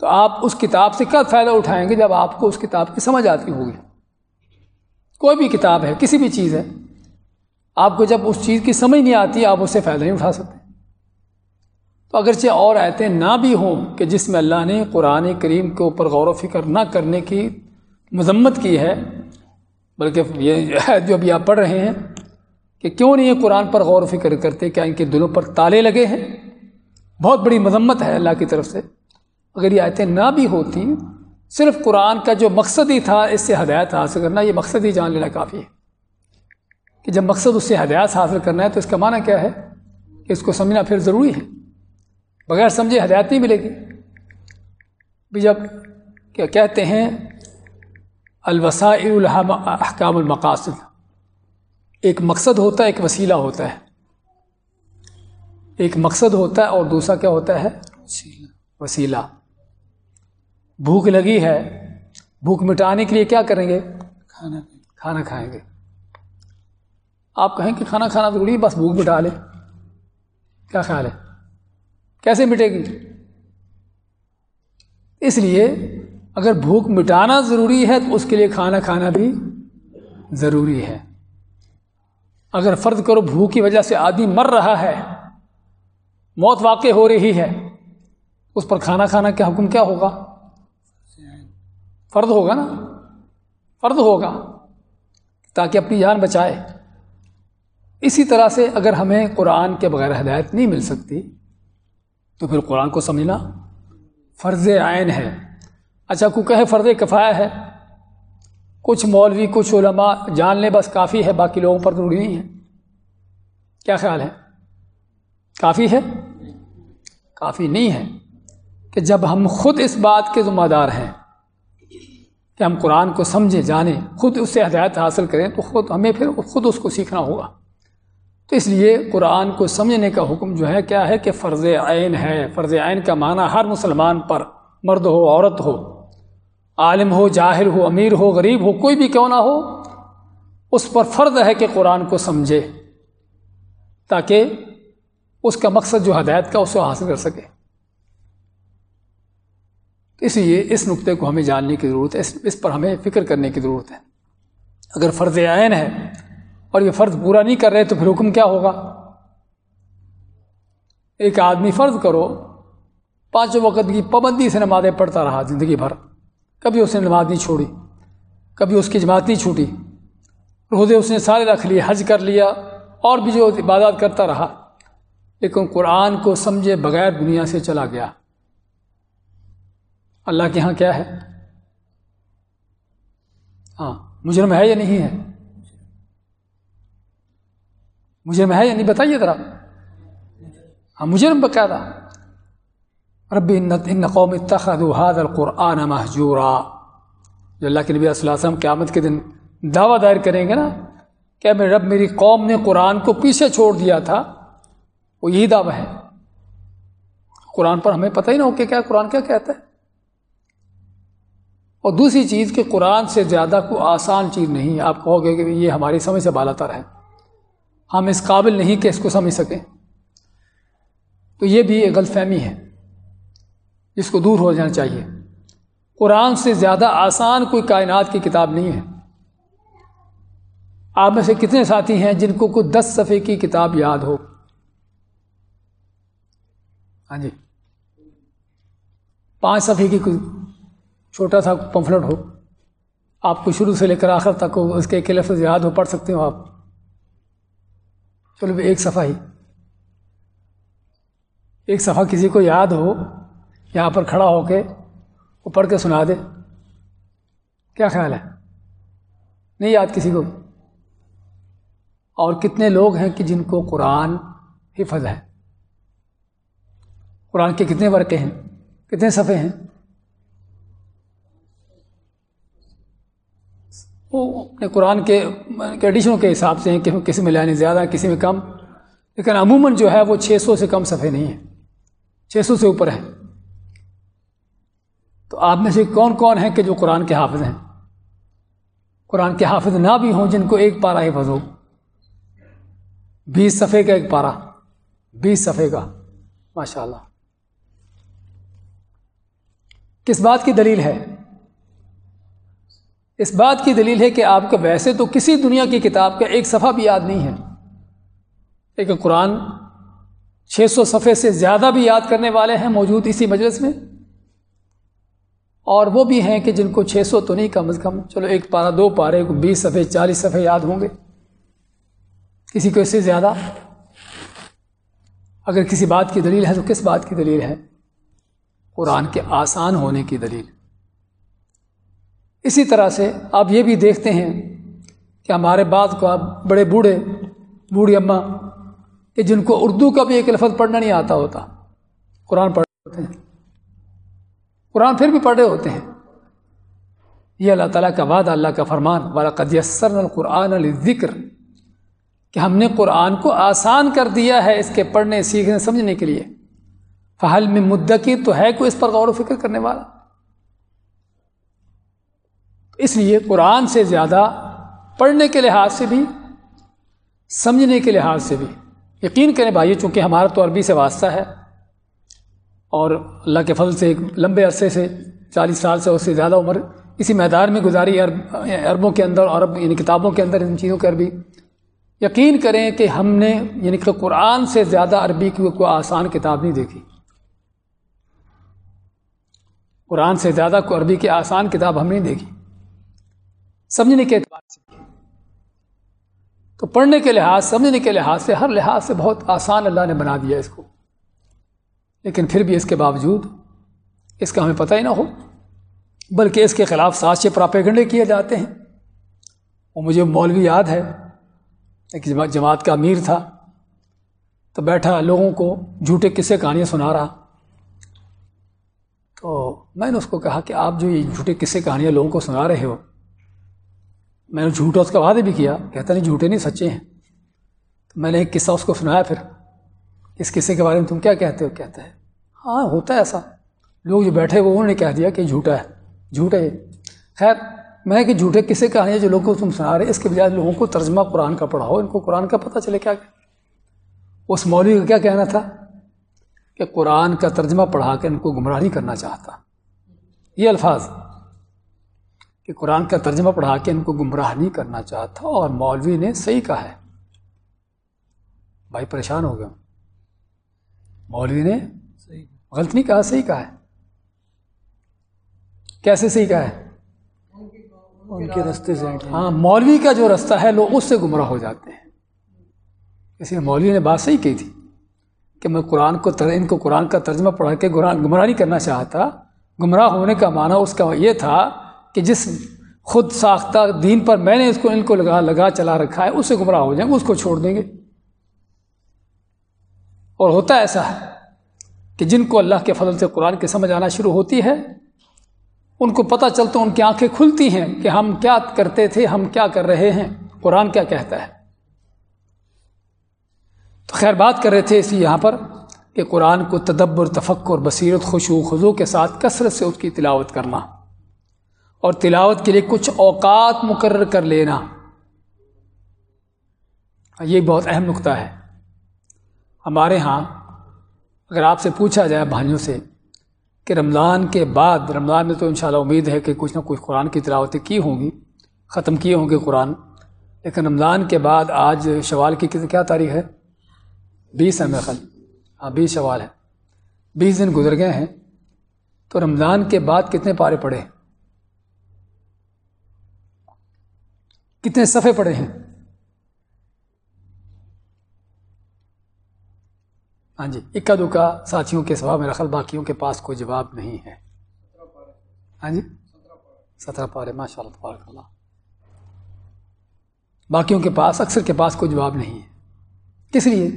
تو آپ اس کتاب سے کیا فائدہ اٹھائیں گے جب آپ کو اس کتاب کی سمجھ آتی ہوگی؟ کوئی بھی کتاب ہے، کسی بھی چیز ہے، آپ کو جب اس چیز کی سمجھ نہیں آتی، آپ اس سے فائدہ نہیں اٹھا سکتے۔ تو اگرچہ اور آیتیں نہ بھی ہوں کہ جس میں اللہ نے قرآن کریم کے اوپر غور و فکر نہ کرنے کی مذمت کی ہے، بلکہ یہ جو ابھی آپ پڑھ رہے ہیں کہ کیوں نہیں یہ قرآن پر غور و فکر کرتے؟ کیا ان کے دلوں پر تالے لگے ہیں؟ بہت بڑی مذمت ہے اللہ کی طرف سے۔ اگر یہ آیتیں نہ بھی ہوتی صرف قرآن کا جو مقصد ہی تھا اس سے ہدایت حاصل کرنا یہ مقصد ہی جان لینا کافی ہے۔ کہ جب مقصد اس سے ہدایت حاصل کرنا ہے تو اس کا معنی کیا ہے؟ کہ اس کو سمجھنا پھر ضروری ہے۔ بغیر سمجھے ہدایت نہیں ملے گی۔ بھی جب کیا کہتے ہیں الوسائل احکام المقاصد۔ ایک مقصد ہوتا ہے ایک وسیلہ ہوتا ہے۔ ایک مقصد ہوتا ہے اور دوسرا کیا ہوتا ہے؟ وسیلہ۔ بھوک لگی ہے، بھوک مٹانے کے لیے کیا کریں گے؟ کھانا کھانا کھائیں گے۔ آپ کہیں کہ کھانا کھانا ضروری ہے، بس بھوک مٹا لے۔ کیا خیال ہے؟ کیسے مٹے گی؟ اس لیے اگر بھوک مٹانا ضروری ہے تو اس کے لیے کھانا کھانا بھی ضروری ہے۔ اگر فرض کرو بھوک کی وجہ سے آدمی مر رہا ہے، موت واقع ہو رہی ہے، اس پر کھانا کھانا کیا حکم کیا ہوگا؟ فرد ہوگا نا؟ فرد ہوگا، تاکہ اپنی جان بچائے۔ اسی طرح سے اگر ہمیں قرآن کے بغیر ہدایت نہیں مل سکتی، تو پھر قرآن کو سمجھنا فرض عین ہے۔ اچھا کو کہے فرض کفایا ہے؟ کچھ مولوی، کچھ علماء جان لیں، بس کافی ہے، باقی لوگوں پر ضروری نہیں ہے۔ کیا خیال ہے؟ کافی ہے؟ کافی نہیں ہے کہ جب ہم خود اس بات کے ذمہ دار ہیں کہ ہم قرآن کو سمجھیں، جانیں، خود اس سے ہدایت حاصل کریں، تو خود ہمیں پھر خود اس کو سیکھنا ہوگا۔ تو اس لیے قرآن کو سمجھنے کا حکم جو ہے، کیا ہے کہ فرض عین ہے۔ فرض عین کا معنی ہر مسلمان پر مرد ہو، عورت ہو، عالم ہو، جاہل ہو، امیر ہو، غریب ہو، کوئی بھی کیوں نہ ہو، اس پر فرض ہے کہ قرآن کو سمجھے، تاکہ اس کا مقصد جو ہدایت کا، اس کو حاصل کر سکے۔ اس لیے اس نقطے کو ہمیں جاننے کی ضرورت ہے، اس اس پر ہمیں فکر کرنے کی ضرورت ہے۔ اگر فرض عین ہے اور یہ فرض پورا نہیں کر رہے تو پھر حکم کیا ہوگا؟ ایک آدمی فرض کرو، پانچوں وقت کی پابندی سے نمازیں پڑھتا رہا زندگی بھر۔ کبھی اس نے نماز نہیں چھوڑی، کبھی اس کی جماعت نہیں چھوٹی۔ روزے اس نے سارے رکھ لیے، حج کر لیا اور بھی جو عبادات کرتا رہا۔ لیکن قرآن کو سمجھے بغیر دنیا سے چلا گیا۔ اللہ کے ہاں کیا ہے؟ ہاں مجرم ہے یا نہیں ہے؟ مجرم ہے یا نہیں؟ بتائیے ذرا۔ ہاں مجرم بقاعدہ رب ان قوم اتخذوا هذا القرآن محجورا جو اللہ کے نبی صلی اللہ علیہ وسلم قیامت کے دن دعویٰ دائر کریں گے نا، کہ میں رب، میری قوم نے قرآن کو پیچھے چھوڑ دیا تھا، وہ یہی دعویٰ ہے۔ قرآن پر ہمیں پتہ ہی نہ ہو کہ کیا قرآن کیا کہتا ہے۔ اور دوسری چیز کہ قرآن سے زیادہ کوئی آسان چیز نہیں آپ کہو گے کہ یہ ہماری سمجھ سے بالا تر ہے۔ ہم اس قابل نہیں کہ اس کو سمجھ سکیں۔ تو یہ بھی ایک غلط فہمی ہے۔ جس کو دور ہو جانا چاہیے۔ قرآن سے زیادہ آسان کوئی کائنات کی کتاب نہیں ہے۔ آپ میں سے کتنے ساتھی ہیں جن کو کوئی دس صفحے کی کتاب یاد ہو؟ ہاں جی۔ پانچ صفحے کی چھوٹا سا پمفلٹ ہو، آپ کو شروع سے لے کر آخر تک ہو اس کے ایک لفظ یاد ہو، پڑھ سکتے ہو آپ۔ چلو ایک صفحہ ہی۔ ایک صفحہ کسی کو یاد ہو، یہاں پر کھڑا ہو کے وہ پڑھ کے سنا دے۔ کیا خیال ہے؟ نہیں یاد کسی کو؟ اور کتنے لوگ ہیں کہ جن کو قرآن حفظ ہے؟ قرآن کے کتنے ورقے ہیں؟ کتنے صفحے ہیں؟ وہ اپنے قرآن کے ایڈیشنوں کے حساب سے ہیں کہ کسی میں لائنیں زیادہ کسی میں کم۔ لیکن عموماً جو ہے وہ چھ سو سے کم صفحے نہیں ہیں۔ چھ سو سے اوپر ہیں۔ تو آپ میں سے کون کون ہیں کہ جو قرآن کے حافظ ہیں؟ قرآن کے حافظ نہ بھی ہوں جن کو ایک پارا حفظ ہو۔ بیس صفحے کا ایک پارا بیس صفحے کا۔ ماشاء اللہ کس بات کی دلیل ہے؟ اس بات کی دلیل ہے کہ آپ کا ویسے تو کسی دنیا کی کتاب کا ایک صفحہ بھی یاد نہیں ہے۔ لیکن قرآن چھ سو صفحے سے زیادہ بھی یاد کرنے والے ہیں موجود اسی مجلس میں۔ اور وہ بھی ہیں کہ جن کو چھ سو تو نہیں، کم از کم۔ چلو ایک پارا دو پارے کو بیس صفحے، چالیس صفحے یاد ہوں گے۔ کسی کو اس سے زیادہ؟ اگر کسی بات کی دلیل ہے تو کس بات کی دلیل ہے؟ قرآن کے آسان ہونے کی دلیل۔ اسی طرح سے آپ یہ بھی دیکھتے ہیں کہ ہمارے بعد کو آپ بڑے بوڑھے، بوڑھی اماں، کہ جن کو اردو کا بھی ایک لفظ پڑھنا نہیں آتا ہوتا، قرآن پڑھ ہوتے ہیں۔ قرآن پھر بھی پڑھے ہوتے ہیں۔ یہ اللہ تعالیٰ کا وعدہ، اللہ کا فرمان والا قدیسر القرآن ذکر کہ ہم نے قرآن کو آسان کر دیا ہے اس کے پڑھنے، سیکھنے، سمجھنے کے لیے۔ فہل میں مدکی تو ہے کوئی اس پر غور و فکر کرنے والا؟ اس لیے قرآن سے زیادہ پڑھنے کے لحاظ سے بھی، سمجھنے کے لحاظ سے بھی۔ یقین کریں بھائی چونکہ ہمارا تو عربی سے واسطہ ہے، اور اللہ کے فضل سے ایک لمبے عرصے سے، چالیس سال سے اس سے زیادہ عمر اسی میدان میں گزاری عرب عربوں کے اندر، عرب یعنی کتابوں کے اندر ان چیزوں کے عربی۔ یقین کریں کہ ہم نے یعنی کہ قرآن سے زیادہ عربی کی کوئی آسان کتاب نہیں دیکھی۔ قرآن سے زیادہ کوئی عربی کی آسان کتاب ہم نہیں دیکھی۔ سمجھنے کے اعتبار سے۔ تو پڑھنے کے لحاظ، سمجھنے کے لحاظ سے، ہر لحاظ سے بہت آسان اللہ نے بنا دیا اس کو۔ لیکن پھر بھی اس کے باوجود، اس کا ہمیں پتہ ہی نہ ہو، بلکہ اس کے خلاف سازشیں پراپیگنڈے کیے جاتے ہیں۔ وہ مجھے مولوی یاد ہے، ایک جماعت کا امیر تھا۔ تو بیٹھا، لوگوں کو جھوٹے قصے، کہانیاں سنا رہا۔ تو میں نے اس کو کہا کہ آپ جو یہ جھوٹے قصے، کہانیاں لوگوں کو سنا رہے ہو میں نے جھوٹا اس کا وعدے بھی کیا، کہتا نہیں جھوٹے نہیں، سچے ہیں۔ تو میں نے ایک قصہ اس کو سنایا پھر۔ اس قصے کے بارے میں تم کیا کہتے ہو؟ کہتا ہے ہاں ہوتا ہے ایسا۔ لوگ جو بیٹھے وہ انہوں نے کہہ دیا کہ جھوٹا ہے جھوٹ ہے۔ خیر، میں کہ جھوٹے قصے کہانیاں جو لوگوں کو تم سنا رہے اس کے بجائے لوگوں کو ترجمہ قرآن کا پڑھاؤ، ان کو قرآن کا پتہ چلے کیا۔ اس مولوی کا کیا کہنا تھا؟ کہ قرآن کا ترجمہ پڑھا کے ان کو گمراہ نہیں کرنا چاہتا۔ یہ الفاظ۔ کہ قرآن کا ترجمہ پڑھا کے ان کو گمراہ نہیں کرنا چاہتا اور مولوی نے صحیح کہا ہے۔ بھائی پریشان ہو گیا مولوی نے غلط نہیں کہا صحیح کہا ہے۔ کیسے صحیح کہا ہے؟ ان کے رستے سے ہاں مولوی کا جو رستہ ہے لوگ اس سے گمراہ ہو جاتے ہیں۔ اسی مولوی نے بات صحیح کی تھی کہ میں قرآن کو ان کو قرآن کا ترجمہ پڑھا کے گمراہ نہیں کرنا چاہتا۔ گمراہ ہونے کا معنی اس کا یہ تھا کہ جس خود ساختہ دین پر میں نے اس کو ان کو لگا لگا چلا رکھا ہے اس سے گمراہ ہو جائیں گے، اس کو چھوڑ دیں گے۔ اور ہوتا ایسا ہے کہ جن کو اللہ کے فضل سے قرآن کی سمجھ آنا شروع ہوتی ہے، ان کو پتہ چلتا ان کی آنکھیں کھلتی ہیں کہ ہم کیا کرتے تھے، ہم کیا کر رہے ہیں، قرآن کیا کہتا ہے۔ تو خیر، بات کر رہے تھے اسی یہاں پر کہ قرآن کو تدبر، تفکر، بصیرت خوشو خضو کے ساتھ کثرت سے اس کی تلاوت کرنا۔ اور تلاوت کے لیے کچھ اوقات مقرر کر لینا۔ یہ بہت اہم نقطہ ہے۔ ہمارے ہاں اگر آپ سے پوچھا جائے بھائیوں سے کہ رمضان کے بعد، رمضان میں تو انشاءاللہ امید ہے کہ کچھ نہ کچھ قرآن کی تلاوتیں کی ہوں گی، ختم کیے ہوں گے قرآن۔ لیکن رمضان کے بعد آج شوال کی کیا تاریخ ہے؟ بیس ہے خل ہاں بیس شوال ہے۔ بیس دن گزر گئے ہیں۔ تو رمضان کے بعد کتنے پارے پڑے ہیں؟ کتنے صفحے پڑے ہیں؟ ہاں جی اکا دکا ساتھیوں کے سوا میرا خیال باقیوں کے پاس کوئی جواب نہیں ہے۔ ہاں جی سترہ پارے، ماشاء اللہ، تبارک اللہ۔ باقیوں کے پاس، اکثر کے پاس کوئی جواب نہیں ہے۔ کس لیے؟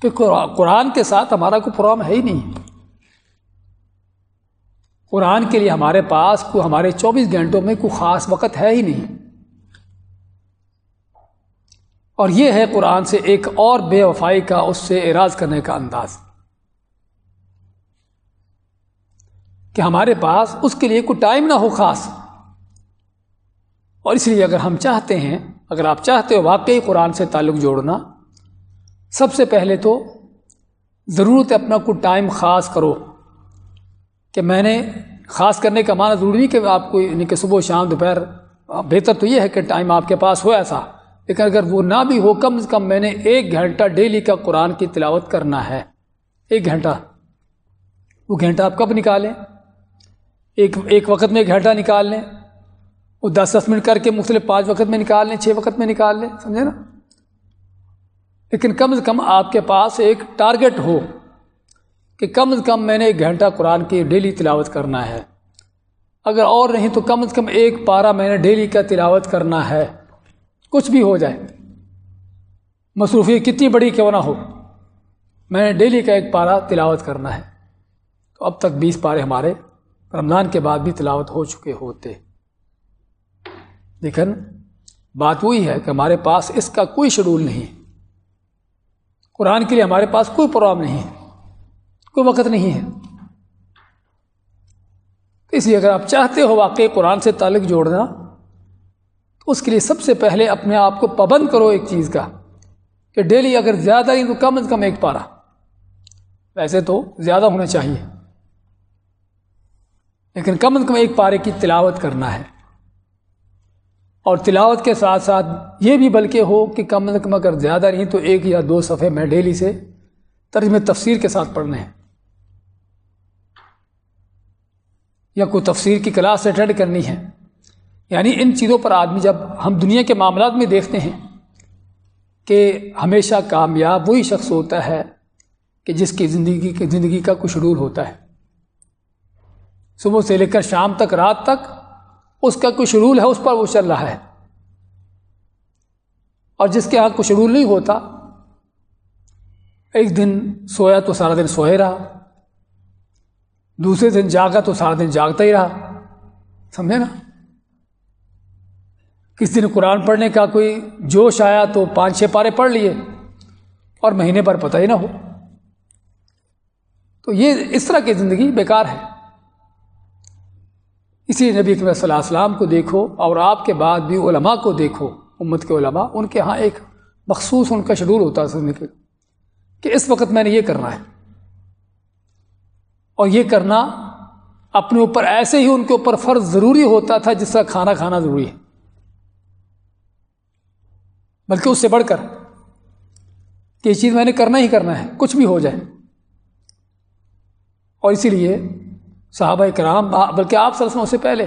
کہ قرآن کے ساتھ ہمارا کوئی پروگرام ہے ہی نہیں۔ قرآن کے لیے ہمارے پاس کوئی ہمارے چوبیس گھنٹوں میں کوئی خاص وقت ہے ہی نہیں۔ اور یہ ہے قرآن سے ایک اور بے وفائی کا، اس سے اعراض کرنے کا انداز۔ کہ ہمارے پاس اس کے لیے کوئی ٹائم نہ ہو خاص۔ اور اس لیے اگر ہم چاہتے ہیں، اگر آپ چاہتے ہو واقعی قرآن سے تعلق جوڑنا، سب سے پہلے تو ضرورت اپنا کوئی ٹائم خاص کرو۔ کہ میں نے خاص کرنے کا معنی ضروری کہ آپ کو یعنی کہ صبح شام، دوپہر، بہتر تو یہ ہے کہ ٹائم آپ کے پاس ہو ایسا، لیکن اگر وہ نہ بھی ہو، کم از کم میں نے ایک گھنٹہ ڈیلی کا قرآن کی تلاوت کرنا ہے۔ ایک گھنٹہ۔ وہ گھنٹہ آپ کب نکالیں؟ ایک ایک وقت میں ایک گھنٹہ نکال لیں۔ وہ دس دس منٹ کر کے مختلف پانچ وقت میں نکال لیں، چھ وقت میں نکال لیں، سمجھے نا؟ لیکن کم از کم آپ کے پاس ایک ٹارگٹ ہو۔ کہ کم از کم میں نے ایک گھنٹہ قرآن کی ڈیلی تلاوت کرنا ہے۔ اگر اور نہیں تو کم از کم ایک پارا میں نے ڈیلی کا تلاوت کرنا ہے۔ کچھ بھی ہو جائے۔ مصروفی کتنی بڑی کیوں نہ ہو۔ میں نے ڈیلی کا ایک پارا تلاوت کرنا ہے۔ تو اب تک بیس پارے ہمارے رمضان کے بعد بھی تلاوت ہو چکے ہوتے۔ لیکن بات وہی ہے کہ ہمارے پاس اس کا کوئی شیڈول نہیں۔ قرآن کے لیے ہمارے پاس کوئی پروگرام نہیں۔ ہے کوئی وقت نہیں ہے۔ اس لیے اگر آپ چاہتے ہو واقعی قرآن سے تعلق جوڑنا، تو اس کے لیے سب سے پہلے اپنے آپ کو پابند کرو ایک چیز کا، کہ ڈیلی اگر زیادہ ہی تو کم از کم ایک پارا ویسے تو زیادہ ہونا چاہیے، لیکن کم از کم ایک پارے کی تلاوت کرنا ہے۔ اور تلاوت کے ساتھ ساتھ یہ بھی بلکہ ہو کہ کم از کم اگر زیادہ نہیں تو ایک یا دو صفحے میں ڈیلی سے ترجمہ تفسیر کے ساتھ پڑھنے ہیں۔ یا کوئی تفسیر کی کلاس اٹینڈ کرنی ہے۔ یعنی ان چیزوں پر آدمی جب ہم دنیا کے معاملات میں دیکھتے ہیں کہ ہمیشہ کامیاب وہی شخص ہوتا ہے کہ جس کی زندگی کی زندگی کا کچھ شڈول ہوتا ہے۔ صبح سے لے کر شام تک، رات تک اس کا کوئی شڈول ہے، اس پر وہ چل رہا ہے۔ اور جس کے یہاں کوئی شڈول نہیں ہوتا، ایک دن سویا تو سارا دن سوئے رہا۔ دوسرے دن جاگا تو سارا دن جاگتا ہی رہا۔ سمجھے نا؟ کس دن قرآن پڑھنے کا کوئی جوش آیا تو پانچ چھ پارے پڑھ لیے اور مہینے پر پتہ ہی نہ ہو۔ تو یہ اس طرح کی زندگی بیکار ہے۔ اسی نبی صلی اللہ علیہ وسلم کو دیکھو اور آپ کے بعد بھی علماء کو دیکھو، امت کے علماء، ان کے ہاں ایک مخصوص ان کا شیڈول ہوتا ہے کہ اس وقت میں نے یہ کرنا ہے۔ اور یہ کرنا اپنے اوپر ایسے ہی ان کے اوپر فرض ضروری ہوتا تھا جس طرح کھانا کھانا ضروری ہے۔ بلکہ اس سے بڑھ کر کہ یہ چیز میں نے کرنا ہی کرنا ہے، کچھ بھی ہو جائے۔ اور اسی لیے صحابہ کرام، بلکہ آپ سرسوں سے پہلے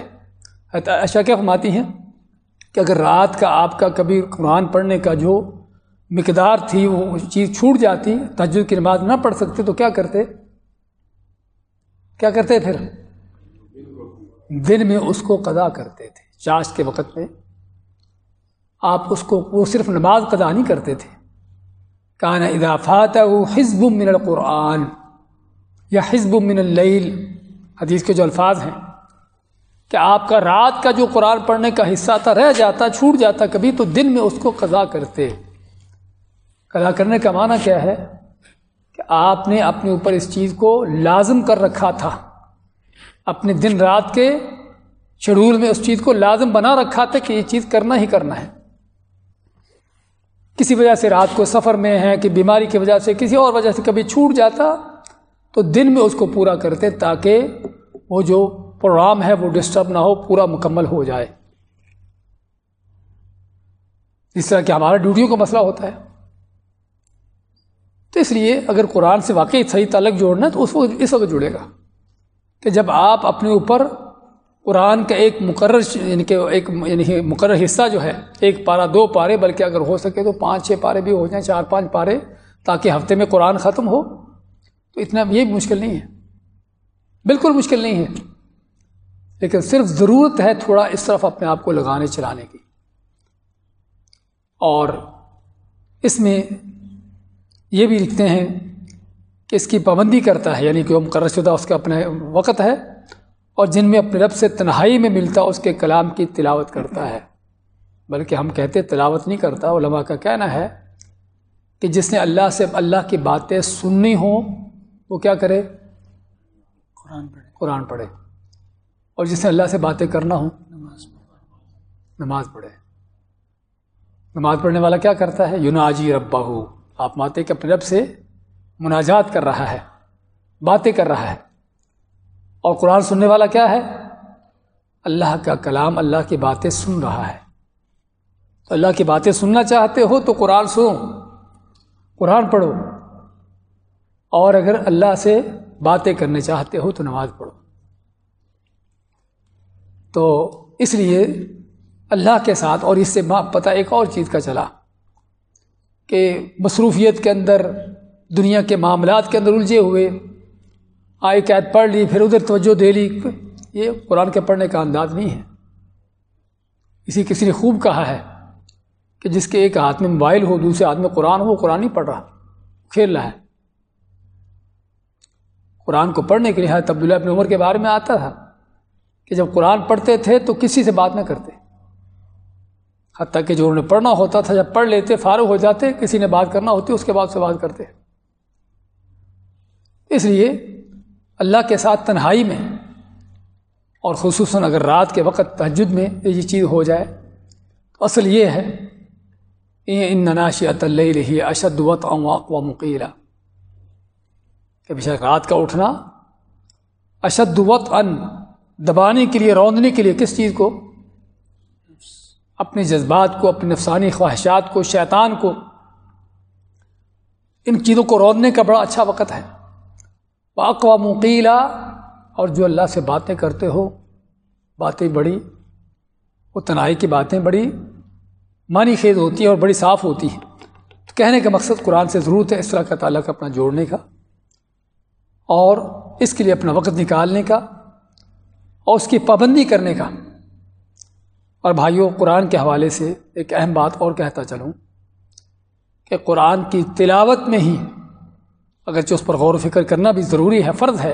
اشا کیا فرماتی ہیں کہ اگر رات کا آپ کا کبھی قرآن پڑھنے کا جو مقدار تھی، وہ چیز چھوٹ جاتی تجد کی نماز نہ پڑھ سکتے تو کیا کرتے؟ کیا کرتے پھر؟ دن میں اس کو قضا کرتے تھے۔ چاش کے وقت میں آپ اس کو، وہ صرف نماز قضا نہیں کرتے تھے۔ کان اضافات حزب من القرآن یا حزب من اللیل۔ حدیث کے جو الفاظ ہیں، کہ آپ کا رات کا جو قرآن پڑھنے کا حصہ تھا، رہ جاتا، چھوٹ جاتا، کبھی تو دن میں اس کو قضا کرتے۔ قضا کرنے کا معنی کیا ہے؟ آپ نے اپنے اوپر اس چیز کو لازم کر رکھا تھا۔ اپنے دن رات کے شیڈول میں اس چیز کو لازم بنا رکھا تھا کہ یہ چیز کرنا ہی کرنا ہے۔ کسی وجہ سے رات کو سفر میں ہے، کہ بیماری کی وجہ سے، کسی اور وجہ سے کبھی چھوٹ جاتا، تو دن میں اس کو پورا کرتے تاکہ وہ جو پروگرام ہے، وہ ڈسٹرب نہ ہو، پورا مکمل ہو جائے۔ اس طرح کہ ہمارا ڈیوٹیوں کا مسئلہ ہوتا ہے۔ تو اس لیے اگر قرآن سے واقعی صحیح تعلق جوڑنا ہے تو اس وقت اس وقت جڑے گا کہ جب آپ اپنے اوپر قرآن کا ایک مقرر یعنی کہ ایک یعنی مقرر حصہ جو ہے، ایک پارا دو پارے، بلکہ اگر ہو سکے تو پانچ، چھ پارے بھی ہو جائیں، چار، پانچ پارے، تاکہ ہفتے میں قرآن ختم ہو۔ تو اتنا یہ مشکل نہیں ہے۔ بالکل مشکل نہیں ہے۔ لیکن صرف ضرورت ہے تھوڑا اس طرف اپنے آپ کو لگانے، چلانے کی۔ اور اس میں یہ بھی لکھتے ہیں کہ اس کی پابندی کرتا ہے یعنی کہ وہ مقرر شدہ اس کا اپنا وقت ہے اور جن میں اپنے رب سے تنہائی میں ملتا اس کے کلام کی تلاوت کرتا ہے۔ بلکہ ہم کہتے تلاوت نہیں کرتا علماء کا کہنا ہے کہ جس نے اللہ سے اللہ کی باتیں سننی ہوں وہ کیا کرے؟ قرآن پڑھے۔ قرآن پڑھے۔ اور جس نے اللہ سے باتیں کرنا ہوں نماز نماز پڑھے۔ نماز پڑھنے والا کیا کرتا ہے؟ یوناجی ربا ہو آپ ماتے کہ اپنے رب سے مناجات کر رہا ہے، باتیں کر رہا ہے۔ اور قرآن سننے والا کیا ہے؟ اللہ کا کلام اللہ کی باتیں سن رہا ہے۔ تو اللہ کی باتیں سننا چاہتے ہو تو قرآن سنو، قرآن پڑھو۔ اور اگر اللہ سے باتیں کرنے چاہتے ہو تو نماز پڑھو۔ تو اس لیے اللہ کے ساتھ اور اس سے پتہ ایک اور چیز کا چلا۔ کہ مصروفیت کے اندر، دنیا کے معاملات کے اندر الجھے ہوئے آئی قید پڑھ لی، پھر ادھر توجہ دے لی، یہ قرآن کے پڑھنے کا انداز نہیں ہے۔ اسی کسی نے خوب کہا ہے کہ جس کے ایک ہاتھ میں موبائل ہو، دوسرے ہاتھ میں قرآن ہو، وہ قرآن نہیں پڑھ رہا، کھیل رہا ہے۔ قرآن کو پڑھنے کے لیے حضرت عبداللہ اپنی عمر کے بارے میں آتا تھا کہ جب قرآن پڑھتے تھے تو کسی سے بات نہ کرتے۔ حتیٰ کہ جو انہوں نے پڑھنا ہوتا تھا، جب پڑھ لیتے، فارغ ہو جاتے، کسی نے بات کرنا ہوتی، اس کے بعد سے بات کرتے۔ اس لیے اللہ کے ساتھ تنہائی میں اور خصوصاً اگر رات کے وقت تہجد میں یہ جی چیز ہو جائے، تو اصل یہ ہے، ان نناشی اطلّہ رہی اشد وط و مقیرہ کہ بے شک رات کا اٹھنا، اشد وط ان دبانے کے لیے، روندنے کے لیے کس چیز کو؟ اپنے جذبات کو اپنے نفسانی خواہشات کو، شیطان کو۔ ان چیزوں کو روندنے کا بڑا اچھا وقت ہے۔ اقوا مقیلا اور جو اللہ سے باتیں کرتے ہو، باتیں بڑی، وہ تنہائی کی باتیں بڑی، معنی خیز ہوتی ہیں اور بڑی صاف ہوتی ہیں۔ تو کہنے کا مقصد قرآن سے ضرورت ہے اس طرح کا تعلق اپنا جوڑنے کا اور اس کے لیے اپنا وقت نکالنے کا اور اس کی پابندی کرنے کا۔ اور بھائیوں قرآن کے حوالے سے ایک اہم بات اور کہتا چلوں کہ قرآن کی تلاوت میں ہی اگرچہ اس پر غور و فکر کرنا بھی ضروری ہے، فرض ہے،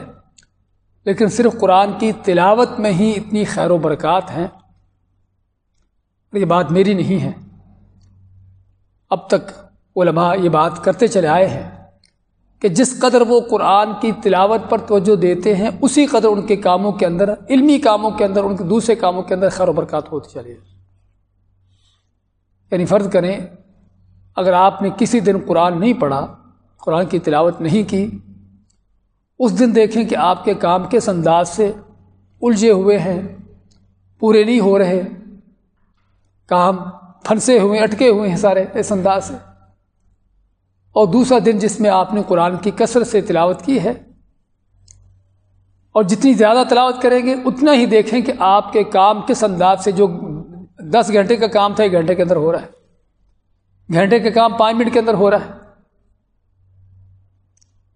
لیکن صرف قرآن کی تلاوت میں ہی اتنی خیر و برکات ہیں۔ یہ بات میری نہیں ہے۔ اب تک علماء یہ بات کرتے چلے آئے ہیں۔ کہ جس قدر وہ قرآن کی تلاوت پر توجہ دیتے ہیں، اسی قدر ان کے کاموں کے اندر، علمی کاموں کے اندر، ان کے دوسرے کاموں کے اندر خیر و برکات ہوتی چلے یعنی فرض کریں، اگر آپ نے کسی دن قرآن نہیں پڑھا، قرآن کی تلاوت نہیں کی، اس دن دیکھیں کہ آپ کے کام کس انداز سے الجھے ہوئے ہیں، پورے نہیں ہو رہے، کام پھنسے ہوئے، اٹکے ہوئے ہیں سارے اس انداز سے۔ اور دوسرا دن جس میں آپ نے قرآن کی کثرت سے تلاوت کی ہے اور جتنی زیادہ تلاوت کریں گے، اتنا ہی دیکھیں کہ آپ کے کام کس انداز سے جو دس گھنٹے کا کام تھا، ایک گھنٹے کے اندر ہو رہا ہے۔ گھنٹے کا کام پانچ منٹ کے اندر ہو رہا ہے۔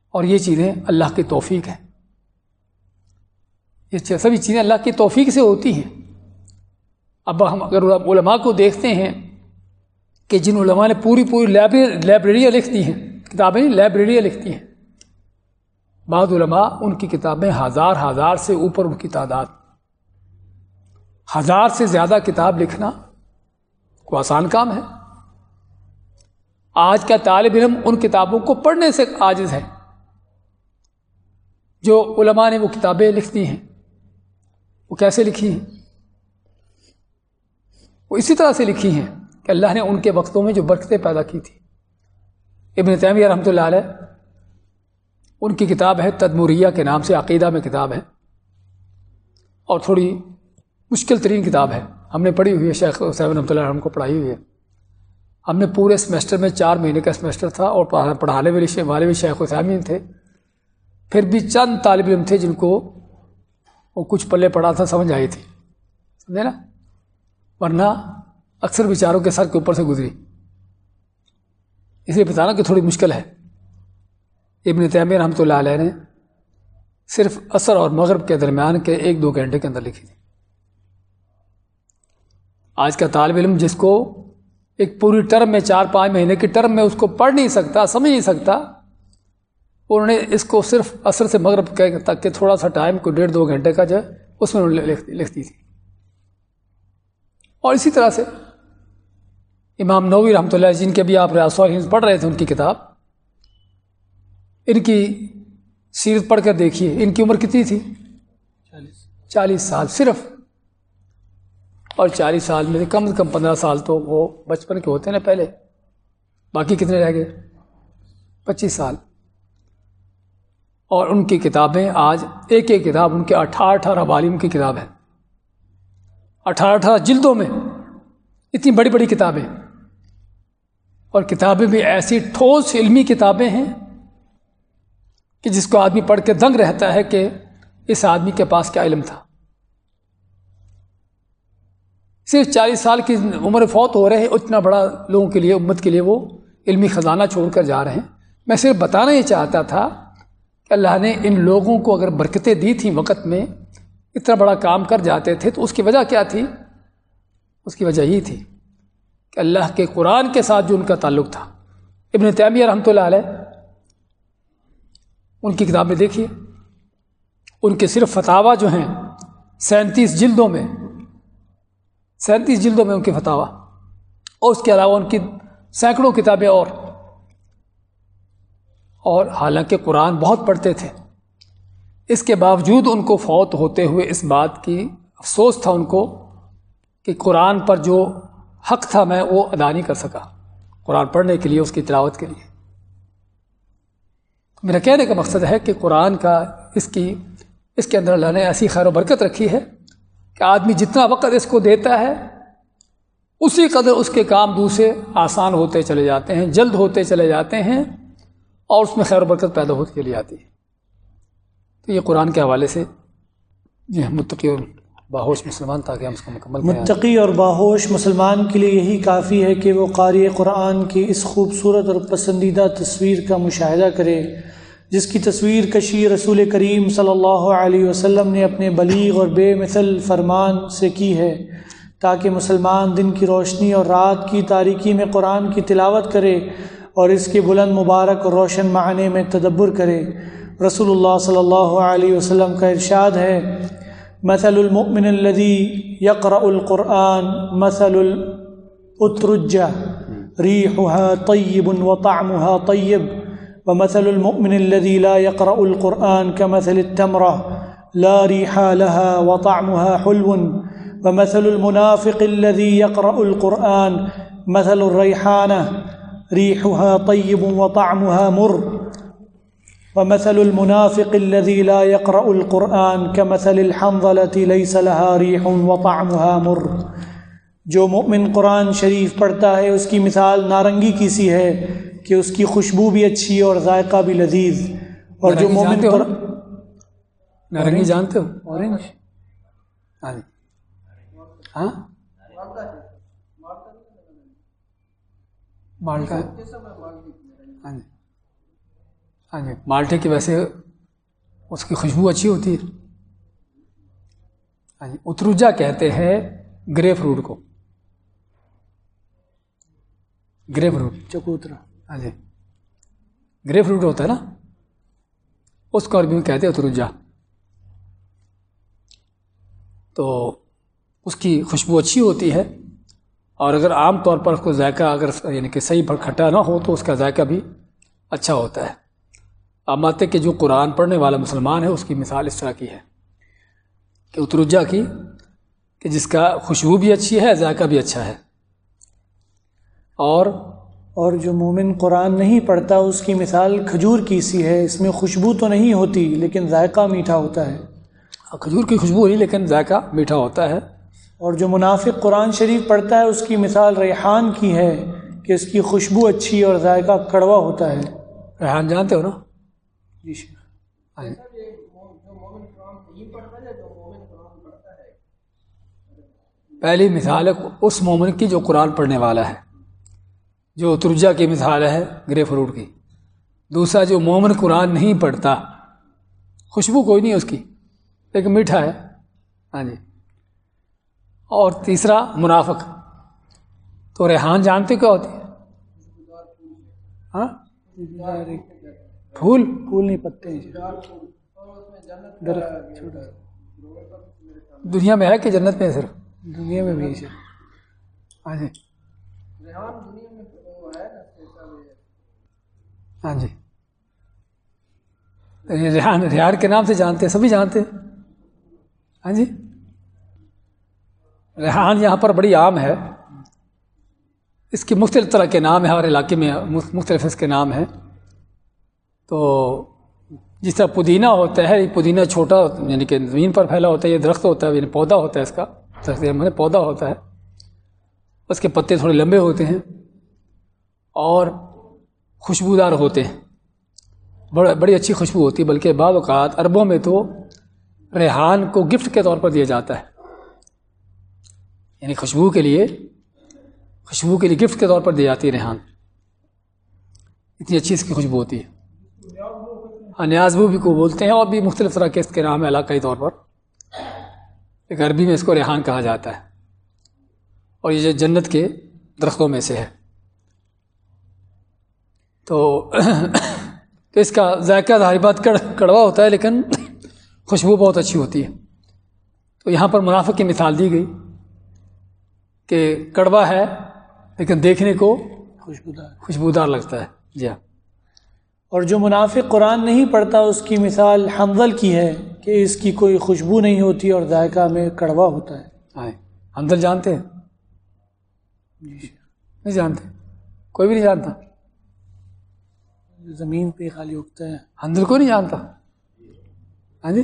اور یہ چیزیں اللہ کی توفیق ہیں۔ یہ سبھی چیزیں اللہ کی توفیق سے ہوتی ہیں۔ اب ہم اگر علماء کو دیکھتے ہیں کہ جن علماء نے پوری پوری لائبریریاں لکھ دی ہیں، کتابیں لائبریریاں لکھتی ہیں۔ بعض علماء ان کی کتابیں ہزار ہزار سے اوپر ان کی تعداد۔ ہزار سے زیادہ کتاب لکھنا کوئی آسان کام ہے۔ آج کا طالب علم ان کتابوں کو پڑھنے سے عاجز ہے۔ جو علماء نے وہ کتابیں لکھتی ہیں، وہ کیسے لکھی ہیں؟ وہ اسی طرح سے لکھی ہیں۔ کہ اللہ نے ان کے وقتوں میں جو برکتیں پیدا کی تھی۔ ابن تیمیہ رحمۃ اللہ علیہ، ان کی کتاب ہے تدموریہ کے نام سے، عقیدہ میں کتاب ہے۔ اور تھوڑی مشکل ترین کتاب ہے۔ ہم نے پڑھی ہوئی ہے، شیخ صاحب رحمۃ اللہ ہم کو پڑھائی ہوئی ہے۔ ہم نے پورے سمیسٹر میں چار مہینے کا سمیسٹر تھا اور پڑھانے والے والے بھی شیخ وسامین تھے۔ پھر بھی چند طالب علم تھے جن کو وہ کچھ پلے پڑا تھا، سمجھ آئی تھی۔ سمجھے نا؟ ورنہ اکثر بیچاروں کے سر کے اوپر سے گزری۔ اس لیے بتانا کہ تھوڑی مشکل ہے۔ ابن تیمیہ رحمۃ اللہ علیہ نے صرف عصر اور مغرب کے درمیان کے ایک دو گھنٹے کے اندر لکھی تھی۔ آج کا طالب علم جس کو ایک پوری ٹرم میں چار پانچ مہینے کی ٹرم میں اس کو پڑھ نہیں سکتا، سمجھ نہیں سکتا، انہوں نے اس کو صرف عصر سے مغرب تک کے تھوڑا سا ٹائم کو ڈیڑھ دو گھنٹے کا جو ہے، اس میں انہوں نے لکھتی تھی۔ اور اسی طرح سے امام نوی رحمۃ اللہ جن کے بھی آپ ریاض پڑھ رہے تھے ان کی کتاب۔ ان کی سیرت پڑھ کر دیکھیے ان کی عمر کتنی تھی؟ چالیس۔ چالیس سال صرف۔ اور چالیس سال میں کم از کم پندرہ سال تو وہ بچپن کے ہوتے ہیں نا پہلے۔ باقی کتنے رہ گئے؟ پچیس سال۔ اور ان کی کتابیں آج ایک ایک کتاب ان کے اٹھارہ اٹھارہ والیم کی کتاب ہے۔ اٹھارہ اٹھارہ جلدوں میں۔ اتنی بڑی بڑی کتابیں۔ اور کتابیں بھی ایسی ٹھوس علمی کتابیں ہیں کہ جس کو آدمی پڑھ کے دنگ رہتا ہے کہ اس آدمی کے پاس کیا علم تھا۔ صرف چالیس سال کی عمر فوت ہو رہے ہیں، اتنا بڑا لوگوں کے لیے، امت کے لیے وہ علمی خزانہ چھوڑ کر جا رہے ہیں۔ میں صرف بتانا یہ چاہتا تھا کہ اللہ نے ان لوگوں کو اگر برکتیں دی تھیں وقت میں، اتنا بڑا کام کر جاتے تھے، تو اس کی وجہ کیا تھی؟ اس کی وجہ یہ تھی کہ اللہ کے قرآن کے ساتھ جو ان کا تعلق تھا۔ ابن تیمیہ رحمۃ اللہ علیہ، ان کی کتابیں دیکھیے، ان کے صرف فتوا جو ہیں، سینتیس جلدوں میں، سینتیس جلدوں میں ان کی فتوا اور اس کے علاوہ ان کی سینکڑوں کتابیں اور۔ اور حالانکہ قرآن بہت پڑھتے تھے۔ اس کے باوجود ان کو فوت ہوتے ہوئے اس بات کی افسوس تھا ان کو کہ قرآن پر جو حق تھا میں وہ ادا نہیں کر سکا قرآن پڑھنے کے لیے، اس کی تلاوت کے لیے۔ میرا کہنے کا مقصد ہے کہ قرآن کا اس کی، اس کے اندر اللہ نے ایسی خیر و برکت رکھی ہے کہ آدمی جتنا وقت اس کو دیتا ہے، اسی قدر اس کے کام دوسرے آسان ہوتے چلے جاتے ہیں، جلد ہوتے چلے جاتے ہیں اور اس میں خیر و برکت پیدا ہوتی چلی جاتی ہے۔ تو یہ قرآن کے حوالے سے جی متقی باہوش مسلمان تاکہ ہم اس کو مکمل متقی اور باہوش مسلمان کے لیے یہی کافی ہے کہ وہ قاری قرآن کی اس خوبصورت اور پسندیدہ تصویر کا مشاہدہ کرے جس کی تصویر کشی رسول کریم صلی اللہ علیہ وسلم نے اپنے بلیغ اور بے مثل فرمان سے کی ہے تاکہ مسلمان دن کی روشنی اور رات کی تاریکی میں قرآن کی تلاوت کرے اور اس کے بلند مبارک اور روشن معنی میں تدبر کرے۔ رسول اللہ صلی اللہ علیہ وسلم کا ارشاد ہے مثل المؤمن الذي يقرأ القرآن، مثل الاترجة ريحها طيب وطعمها طيب. ومثل المؤمن الذي لا يقرأ القرآن كمثل التمرة، لا ريح لها وطعمها حلو. ومثل المنافق الذي يقرأ القرآن، مثل الريحانة، ريحها طيب وطعمها مر. ومثل المنافق الذي لا يقرأ القرآن كمثل الحنظلة ليس لها ريح وطعمها مر۔ جو مؤمن قرآن شریف پڑھتا ہے اس کی مثال نارنگی کی سی ہے کہ اس کی خوشبو بھی اچھی اور ذائقہ بھی لذیذ۔ اور جو مومن نارنگی جانتے ہو؟ اورنج ہاں, جی۔ ہاں؟ مالٹا۔ ہاں جی۔ ہاں جی مالٹے کی ویسے اس کی خوشبو اچھی ہوتی ہے۔ ہاں جی اتروجا کہتے ہیں گرے فروٹ کو۔ گرے فروٹ چکوترا۔ ہاں جی گرے فروٹ ہوتا ہے نا؟ اس کو عربی میں کہتے ہیں اترجا۔ تو اس کی خوشبو اچھی ہوتی ہے۔ اور اگر عام طور پر اس کو ذائقہ اگر یعنی کہ صحیح پر کھٹا نہ ہو تو اس کا ذائقہ بھی اچھا ہوتا ہے۔ آپ مانتے کہ جو قرآن پڑھنے والا مسلمان ہے اس کی مثال اس طرح کی ہے کہ اترجا کی کہ جس کا خوشبو بھی اچھی ہے ذائقہ بھی اچھا ہے۔ اور اور جو مومن قرآن نہیں پڑھتا اس کی مثال کھجور کی سی ہے۔ اس میں خوشبو تو نہیں ہوتی لیکن ذائقہ میٹھا ہوتا ہے۔ کھجور کی خوشبو نہیں لیکن ذائقہ میٹھا ہوتا ہے۔ اور جو منافق قرآن شریف پڑھتا ہے اس کی مثال ریحان کی ہے کہ اس کی خوشبو اچھی اور ذائقہ کڑوا ہوتا ہے۔ ریحان جانتے ہو نا؟ جی شیخ۔ پہلی مثال ہے اس مومن کی جو قرآن پڑھنے والا ہے جو ترجا کی مثال ہے گرے فروٹ کی۔ دوسرا جو مومن قرآن نہیں پڑھتا خوشبو کوئی نہیں اس کی لیکن میٹھا ہے۔ ہاں جی۔ اور تیسرا منافق۔ تو ریحان جانتے کیا ہوتی ہے؟ ہاں؟ پھول؟ پھول نہیں پتے دنیا میں ہے کہ جنت میں ہے صرف؟ دنیا میں بھی ہے ہاں جی۔ ہاں جی۔ ریحان ریحان کے نام سے جانتے ہیں سبھی جانتے ہیں۔ ہاں جی۔ ریحان یہاں پر بڑی عام ہے۔ اس کی مختلف طرح کے نام ہے ہر علاقے میں مختلف اس کے نام ہیں۔ تو جس طرح پودینہ ہوتا ہے پودینہ چھوٹا یعنی کہ زمین پر پھیلا ہوتا ہے، یہ درخت ہوتا ہے یعنی پودا ہوتا ہے اس کا، درخت یعنی پودا ہوتا ہے۔ اس کے پتے تھوڑے لمبے ہوتے ہیں اور خوشبودار ہوتے ہیں۔ بڑا بڑی اچھی خوشبو ہوتی ہے، بلکہ بعض اوقات عربوں میں تو ریحان کو گفٹ کے طور پر دیا جاتا ہے۔ یعنی خوشبو کے لیے، خوشبو کے لیے گفٹ کے طور پر دی جاتی ہے ریحان۔ اتنی اچھی اس کی خوشبو ہوتی ہے۔ ہاں نیازبو بھی کو بولتے ہیں اور بھی مختلف طرح کے اس کے نام ہے علاقائی طور پر۔ ایک عربی میں اس کو ریحان کہا جاتا ہے۔ اور یہ جنت کے درختوں میں سے ہے۔ تو اس کا ذائقہ ظاہر بات کڑوا ہوتا ہے لیکن خوشبو بہت اچھی ہوتی ہے۔ تو یہاں پر منافع کی مثال دی گئی کہ کڑوا ہے لیکن دیکھنے کو خوشبودار۔ خوشبودار لگتا ہے۔ جی ہاں۔ اور جو منافق قرآن نہیں پڑھتا اس کی مثال حنزل کی ہے کہ اس کی کوئی خوشبو نہیں ہوتی اور ذائقہ میں کڑوا ہوتا ہے۔ ہاں حنزل جانتے ہیں؟ جی نہیں جانتے؟ کوئی بھی نہیں جانتا۔ زمین پہ خالی اگتا ہے۔ حنزل کو نہیں جانتا۔ ہاں جی؟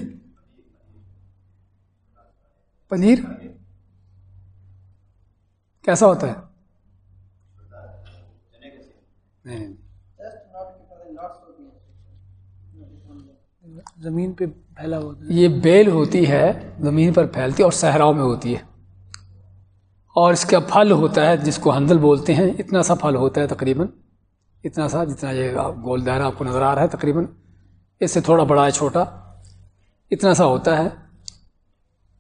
پنیر؟ کیسا ہوتا ہے؟ زمین پہ پھیلا ہوتا ہے۔ یہ بیل ہوتی ہے، زمین پر پھیلتی اور صحراؤں میں ہوتی ہے۔ اور اس کا پھل ہوتا ہے جس کو ہندل بولتے ہیں۔ اتنا سا پھل ہوتا ہے تقریباً۔ اتنا سا جتنا یہ گول دائرہ آپ کو نظر آ رہا ہے تقریباً۔ اس سے تھوڑا بڑا ہے، چھوٹا۔ اتنا سا ہوتا ہے۔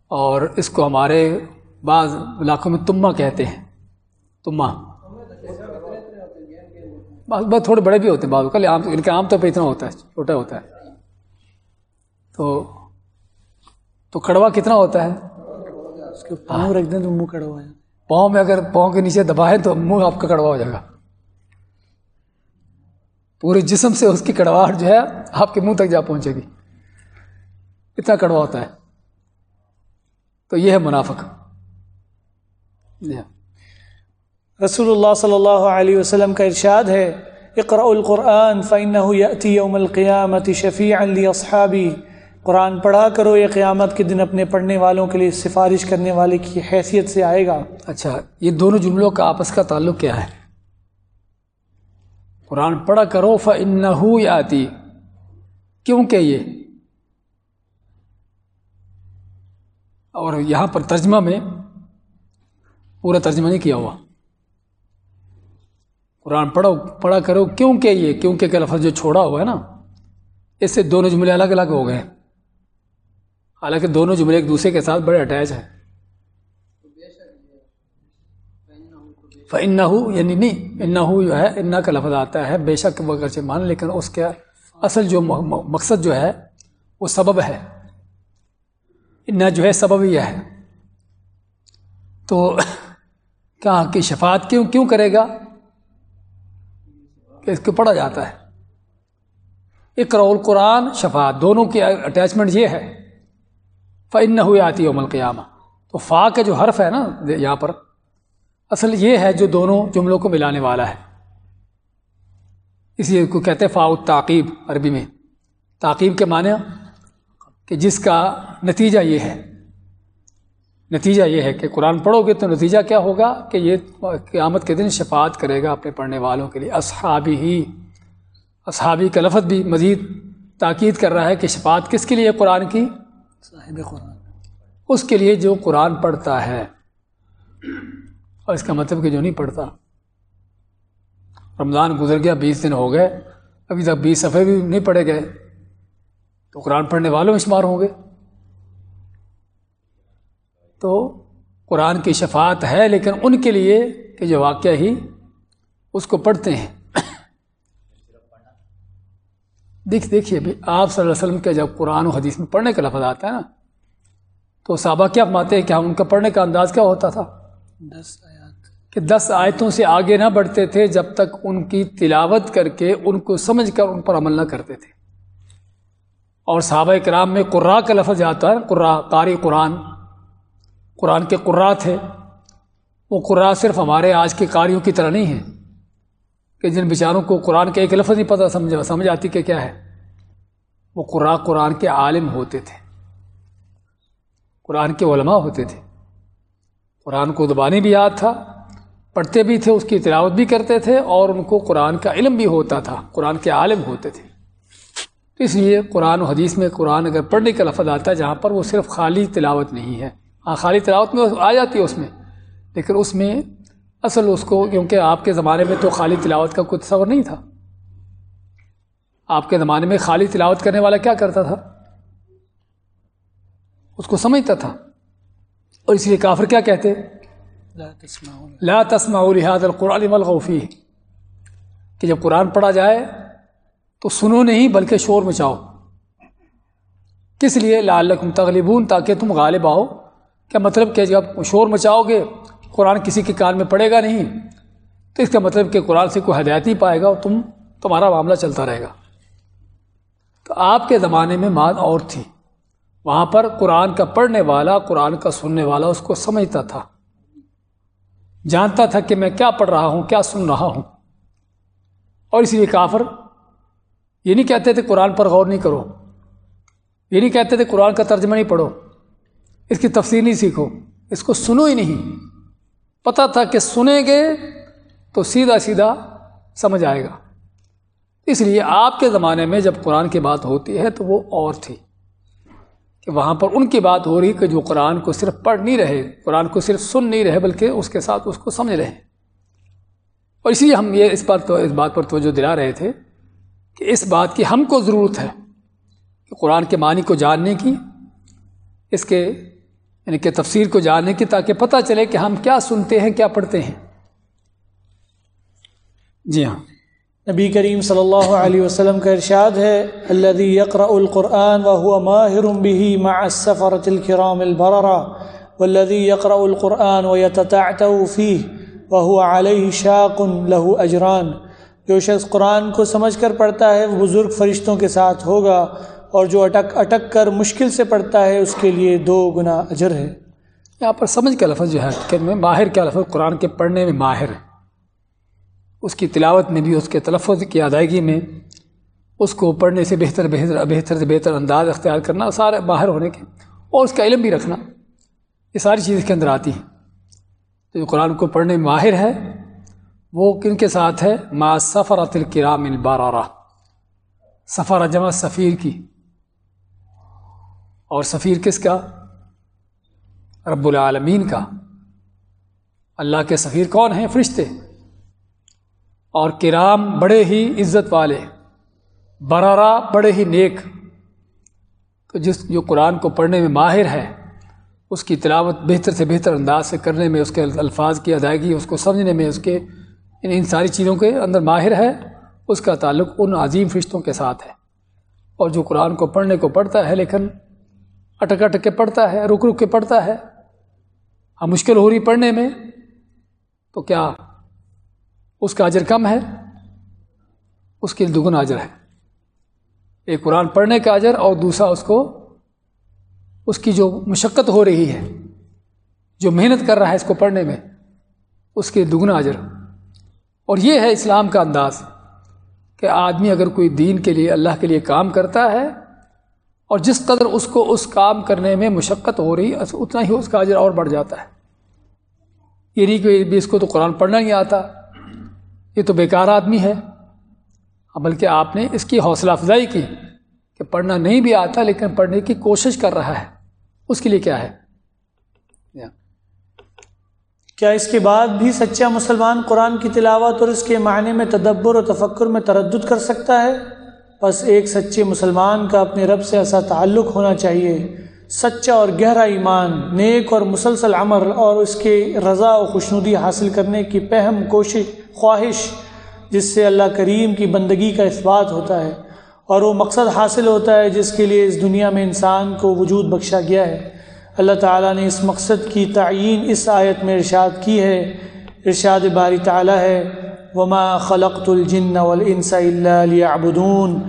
اور اس کو ہمارے بعض علاقوں میں تما کہتے ہیں۔ تما بس تھوڑے بڑے بھی ہوتے ہیں بعض۔ کل عام، ان کے عام طور پہ اتنا ہوتا ہے، چھوٹا ہوتا ہے۔ تو تو کڑوا کتنا ہوتا ہے؟ اس کے پاؤں رکھ دیں تو منہ کڑوا ہو پاؤں میں اگر پاؤں کے نیچے دبائیں تو منہ آپ کا کڑوا ہو جائے گا۔ پورے جسم سے اس کی کڑواہٹ جو ہے آپ کے منہ تک جا پہنچے گی۔ اتنا کڑوا ہوتا ہے۔ تو یہ ہے منافق۔ رسول اللہ صلی اللہ علیہ وسلم کا ارشاد ہے اقرا القرآن فإنه يأتي يوم القيامة شفيعا لأصحابي قرآن پڑھا کرو، یہ قیامت کے دن اپنے پڑھنے والوں کے لیے سفارش کرنے والے کی حیثیت سے آئے گا۔ اچھا یہ دونوں جملوں کا آپس کا تعلق کیا ہے؟ قرآن پڑھا کرو، فإنه يأتي۔ کیونکہ یہ؟ اور یہاں پر ترجمہ میں پورا ترجمہ نہیں کیا ہوا۔ قرآن پڑھو، پڑھا کرو، کیونکہ یہ؟ کیونکہ کہ لفظ جو چھوڑا ہوا ہے نا، اس سے دونوں جملے الگ الگ ہو گئے۔ حالانکہ دونوں جملے ایک دوسرے کے ساتھ بڑے اٹیچ ہیں۔ فن یعنی نہیں ان جو ہے انا کا لفظ آتا ہے، بے شک وہ اگرچہ مان، لیکن اس کے اصل جو مقصد جو ہے، وہ سبب ہے۔ انا جو ہے، سبب یہ ہے۔ تو کہاں کی شفاعت کیوں کیوں کرے گا؟ کہ اس کو پڑھا جاتا ہے۔ اقرا القرآن، شفاعت۔ دونوں کی اٹیچمنٹ یہ ہے۔ فن ہوئی آتی ہے عمل قیامہ تو فا کا جو حرف ہے نا، یہاں پر، اصل یہ ہے جو دونوں جملوں کو ملانے والا ہے۔ اس لیے کو کہتے ہیں فاؤ تعقیب عربی میں۔ تعقیب کے معنی کہ جس کا نتیجہ یہ ہے۔ نتیجہ یہ ہے کہ قرآن پڑھو گے تو نتیجہ کیا ہوگا؟ کہ یہ قیامت کے دن شفاعت کرے گا اپنے پڑھنے والوں کے لیے۔ اصحابی ہی۔ اصحابی کا لفظ بھی مزید تاکید کر رہا ہے کہ شفاعت کس کے لیے قرآن کی؟ صاحب قرآن۔ اس کے لیے جو قرآن پڑھتا ہے، اور اس کا مطلب کہ جو نہیں پڑھتا۔ رمضان گزر گیا، بیس دن ہو گئے۔ ابھی تک بیس صفحے بھی نہیں پڑھے گئے۔ تو قرآن پڑھنے والوں میں شمار ہوں گے۔ تو قرآن کی شفاعت ہے، لیکن ان کے لیے کہ جو واقعہ ہی اس کو پڑھتے ہیں۔ دیکھ دیکھیے بھی آپ صلی اللہ علیہ وسلم کے جب قرآن و حدیث میں پڑھنے کا لفظ آتا ہے نا تو صحابہ کیا ماتے ہیں کہ ہم ان کا پڑھنے کا انداز کیا ہوتا تھا؟ دس آیات۔ کہ دس آیتوں سے آگے نہ بڑھتے تھے جب تک ان کی تلاوت کر کے ان کو سمجھ کر ان پر عمل نہ کرتے تھے۔ اور صحابہ کرام میں قرا کا لفظ آتا ہے قرا قاری قرآن۔ قرآن کے قرا تھے وہ قرا صرف ہمارے آج کے قاریوں کی طرح نہیں ہیں۔ کہ جن بیچاروں کو قرآن کا ایک لفظ نہیں پتہ سمجھ سمجھ آتی کہ کیا ہے؟ وہ قرا قرآن کے عالم ہوتے تھے۔ قرآن کے علماء ہوتے تھے۔ قرآن کو زبانی بھی یاد تھا، پڑھتے بھی تھے، اس کی تلاوت بھی کرتے تھے اور ان کو قرآن کا علم بھی ہوتا تھا، قرآن کے عالم ہوتے تھے۔ اس لیے قرآن و حدیث میں قرآن اگر پڑھنے کا لفظ آتا ہے جہاں پر وہ صرف خالی تلاوت نہیں ہے۔ ہاں خالی تلاوت میں آ جاتی ہے اس میں، لیکن اس میں اصل اس کو کیونکہ آپ کے زمانے میں تو خالی تلاوت کا کوئی تصور نہیں تھا۔ آپ کے زمانے میں خالی تلاوت کرنے والا کیا کرتا تھا؟ اس کو سمجھتا تھا۔ اور اس لیے کافر کیا کہتے؟ لا تسمع لحاظ القرآن والغوفی کہ جب قرآن پڑھا جائے تو سنو نہیں بلکہ شور مچاؤ۔ کس لیے؟ لعلکم تغلبون تاکہ تم غالب آؤ۔ کیا مطلب کہ جب شور مچاؤ گے قرآن کسی کے کان میں پڑے گا نہیں، تو اس کا مطلب کہ قرآن سے کوئی ہدایت نہیں پائے گا اور تم، تمہارا معاملہ چلتا رہے گا۔ تو آپ کے زمانے میں ماد اور تھی۔ وہاں پر قرآن کا پڑھنے والا، قرآن کا سننے والا اس کو سمجھتا تھا۔ جانتا تھا کہ میں کیا پڑھ رہا ہوں، کیا سن رہا ہوں۔ اور اس لیے کافر، یہ نہیں کہتے تھے قرآن پر غور نہیں کرو۔ یہ نہیں کہتے تھے قرآن کا ترجمہ نہیں پڑھو۔ اس کی تفصیل نہیں سیکھو۔ اس کو سنو ہی نہیں۔ پتہ تھا کہ سنیں گے تو سیدھا سیدھا سمجھ آئے گا۔ اس لیے آپ کے زمانے میں جب قرآن کی بات ہوتی ہے تو وہ اور تھی کہ وہاں پر ان کی بات ہو رہی کہ جو قرآن کو صرف پڑھ نہیں رہے، قرآن کو صرف سن نہیں رہے، بلکہ اس کے ساتھ اس کو سمجھ رہے۔ اور اسی لیے ہم یہ اس بات اس بات پر توجہ دلا رہے تھے کہ اس بات کی ہم کو ضرورت ہے کہ قرآن کے معنی کو جاننے کی، اس کے یعنی کہ تفسیر کو جاننے کی تاکہ پتہ چلے کہ ہم کیا سنتے ہیں، کیا پڑھتے ہیں۔ جی ہاں۔ نبی کریم صلی اللہ علیہ وسلم کا ارشاد ہے الذي يقرأ القرآن وهو ماهر به مع السفرة الكرام البررة والذي يقرأ القرآن ويتتعتو فيه وهو عليه شاق له اجران۔ جو شخص قرآن کو سمجھ کر پڑھتا ہے، وہ بزرگ فرشتوں کے ساتھ ہوگا۔ اور جو اٹک اٹک کر مشکل سے پڑھتا ہے، اس کے لیے دو گنا اجر ہے۔ یہاں پر سمجھ کا لفظ جو ہے میں ماہر کیا لفظ، قرآن کے پڑھنے میں ماہر ہے۔ اس کی تلاوت میں بھی، اس کے تلفظ کی ادائیگی میں، اس کو پڑھنے سے بہتر بہتر بہتر سے بہتر انداز اختیار کرنا، سارے باہر ہونے کے، اور اس کا علم بھی رکھنا، یہ ساری چیز کے اندر آتی ہیں۔ جو قرآن کو پڑھنے میں ماہر ہے، وہ کن کے ساتھ ہے؟ ما سفر الکرام البارہ سفر جمع سفیر کی۔ اور سفیر کس کا؟ رب العالمین کا۔ اللہ کے سفیر کون ہیں؟ فرشتے۔ اور کرام بڑے ہی عزت والے، برارا بڑے ہی نیک۔ تو جس جو قرآن کو پڑھنے میں ماہر ہے، اس کی تلاوت بہتر سے بہتر انداز سے کرنے میں، اس کے الفاظ کی ادائیگی، اس کو سمجھنے میں، اس کے ان ان ساری چیزوں کے اندر ماہر ہے، اس کا تعلق ان عظیم فرشتوں کے ساتھ ہے۔ اور جو قرآن کو پڑھنے کو پڑھتا ہے، لیکن اٹک اٹک کے پڑھتا ہے، رک رک کے پڑھتا ہے۔ ہاں مشکل ہو رہی پڑھنے میں۔ تو کیا اس کا اجر کم ہے؟ اس کے دگن اجر ہے۔ ایک قرآن پڑھنے کا اجر اور دوسرا اس کو، اس کی جو مشقت ہو رہی ہے، جو محنت کر رہا ہے اس کو پڑھنے میں، اس کے دگنا اجر۔ اور یہ ہے اسلام کا انداز کہ آدمی اگر کوئی دین کے لیے، اللہ کے لیے کام کرتا ہے اور جس قدر اس کو اس کام کرنے میں مشقت ہو رہی اتنا ہی اس کا اجر اور بڑھ جاتا ہے۔ یہ نہیں کہ اس کو تو قرآن پڑھنا نہیں آتا۔ یہ تو بیکار آدمی ہے۔ ہاں، بلکہ آپ نے اس کی حوصلہ افزائی کی کہ پڑھنا نہیں بھی آتا لیکن پڑھنے کی کوشش کر رہا ہے۔ اس کے لیے کیا ہے؟ کیا اس کے بعد بھی سچا مسلمان قرآن کی تلاوت اور اس کے معنی میں تدبر و تفکر میں تردد کر سکتا ہے؟ بس ایک سچے مسلمان کا اپنے رب سے ایسا تعلق ہونا چاہیے۔ سچا اور گہرا ایمان، نیک اور مسلسل عمر اور اس کے رضا و خوشنودی حاصل کرنے کی پہم کوشش، خواہش، جس سے اللہ کریم کی بندگی کا اثبات ہوتا ہے۔ اور وہ مقصد حاصل ہوتا ہے جس کے لیے اس دنیا میں انسان کو وجود بخشا گیا ہے۔ اللہ تعالیٰ نے اس مقصد کی تعین اس آیت میں ارشاد کی ہے۔ ارشاد باری تعالیٰ ہے۔ وما خلقت الجن والانس الا ليعبدون۔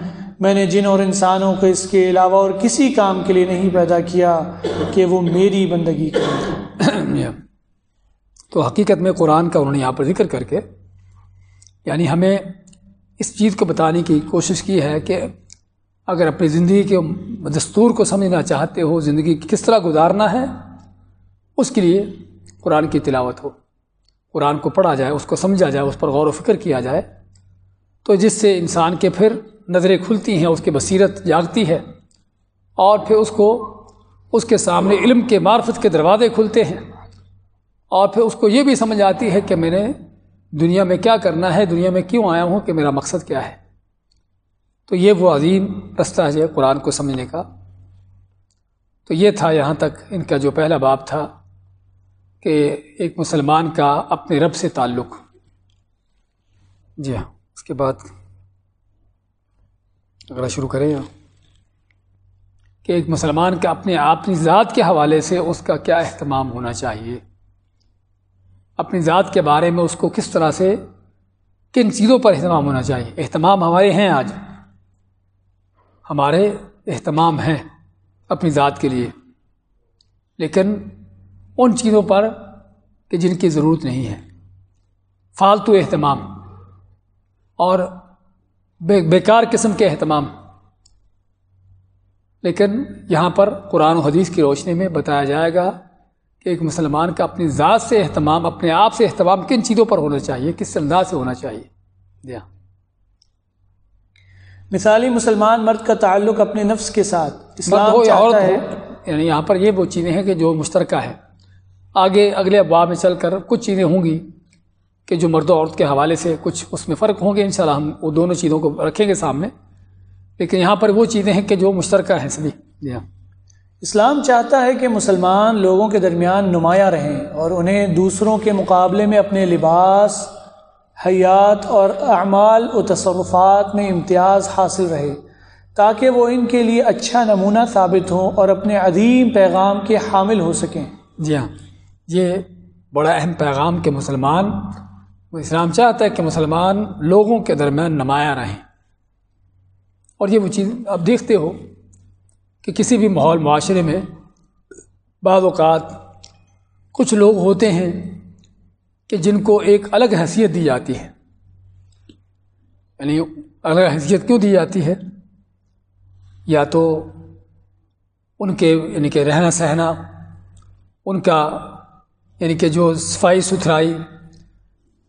میں نے جن اور انسانوں کو اس کے علاوہ اور کسی کام کے لیے نہیں پیدا کیا کہ وہ میری بندگی کریں۔ تو حقیقت میں قرآن کا انہوں نے یہاں پر ذکر کر کے یعنی ہمیں اس چیز کو بتانے کی کوشش کی ہے کہ اگر اپنی زندگی کے دستور کو سمجھنا چاہتے ہو، زندگی کس طرح گزارنا ہے، اس کے لیے قرآن کی تلاوت ہو۔ قرآن کو پڑھا جائے، اس کو سمجھا جائے، اس پر غور و فکر کیا جائے، تو جس سے انسان کے پھر نظریں کھلتی ہیں، اس کی بصیرت جاگتی ہے، اور پھر اس کو، اس کے سامنے علم کے معرفت کے دروازے کھلتے ہیں، اور پھر اس کو یہ بھی سمجھ آتی ہے کہ میں نے دنیا میں کیا کرنا ہے، دنیا میں کیوں آیا ہوں کہ میرا مقصد کیا ہے۔ تو یہ وہ عظیم رستہ ہے قرآن کو سمجھنے کا۔ تو یہ تھا یہاں تک ان کا جو پہلا باب تھا۔ کہ ایک مسلمان کا اپنے رب سے تعلق۔ جی ہاں اس کے بعد اگر شروع کریں کہ ایک مسلمان کا اپنے اپنی ذات کے حوالے سے اس کا کیا اہتمام ہونا چاہیے۔ اپنی ذات کے بارے میں اس کو کس طرح سے، کن چیزوں پر اہتمام ہونا چاہیے۔ اہتمام ہمارے ہیں آج۔ ہمارے اہتمام ہیں اپنی ذات کے لیے۔ لیکن ان چیزوں پر کہ جن کی ضرورت نہیں ہے۔ فالتو اہتمام اور بے بیکار قسم کے اہتمام۔ لیکن یہاں پر قرآن و حدیث کی روشنی میں بتایا جائے گا کہ ایک مسلمان کا اپنی ذات سے اہتمام اپنے آپ سے اہتمام کن چیزوں پر ہونا چاہیے کس انداز سے ہونا چاہیے؟ جی ہاں۔ مثالی مسلمان مرد کا تعلق اپنے نفس کے ساتھ اسلام عورت ہے۔ یعنی یہاں پر یہ وہ چیزیں ہیں کہ جو مشترکہ ہے۔ آگے اگلے ابواب میں چل کر کچھ چیزیں ہوں گی کہ جو مرد و عورت کے حوالے سے کچھ اس میں فرق ہوں گے، انشاءاللہ ہم وہ دونوں چیزوں کو رکھیں گے سامنے۔ لیکن یہاں پر وہ چیزیں ہیں کہ جو مشترکہ ہیں سبھی۔ جی ہاں۔ اسلام چاہتا ہے کہ مسلمان لوگوں کے درمیان نمایاں رہیں اور انہیں دوسروں کے مقابلے میں اپنے لباس، حیات اور اعمال و تصرفات میں امتیاز حاصل رہے، تاکہ وہ ان کے لیے اچھا نمونہ ثابت ہوں اور اپنے عظیم پیغام کے حامل ہو سکیں۔ جی ہاں۔ یہ بڑا اہم پیغام کے مسلمان اسلام چاہتا ہے کہ مسلمان لوگوں کے درمیان نمایاں رہیں۔ اور یہ وہ چیز آپ دیکھتے ہو کہ کسی بھی ماحول، معاشرے میں بعض اوقات کچھ لوگ ہوتے ہیں کہ جن کو ایک الگ حیثیت دی جاتی ہے۔ یعنی الگ حیثیت کیوں دی جاتی ہے؟ یا تو ان کے یعنی کہ رہنا سہنا، ان کا یعنی کہ جو صفائی ستھرائی،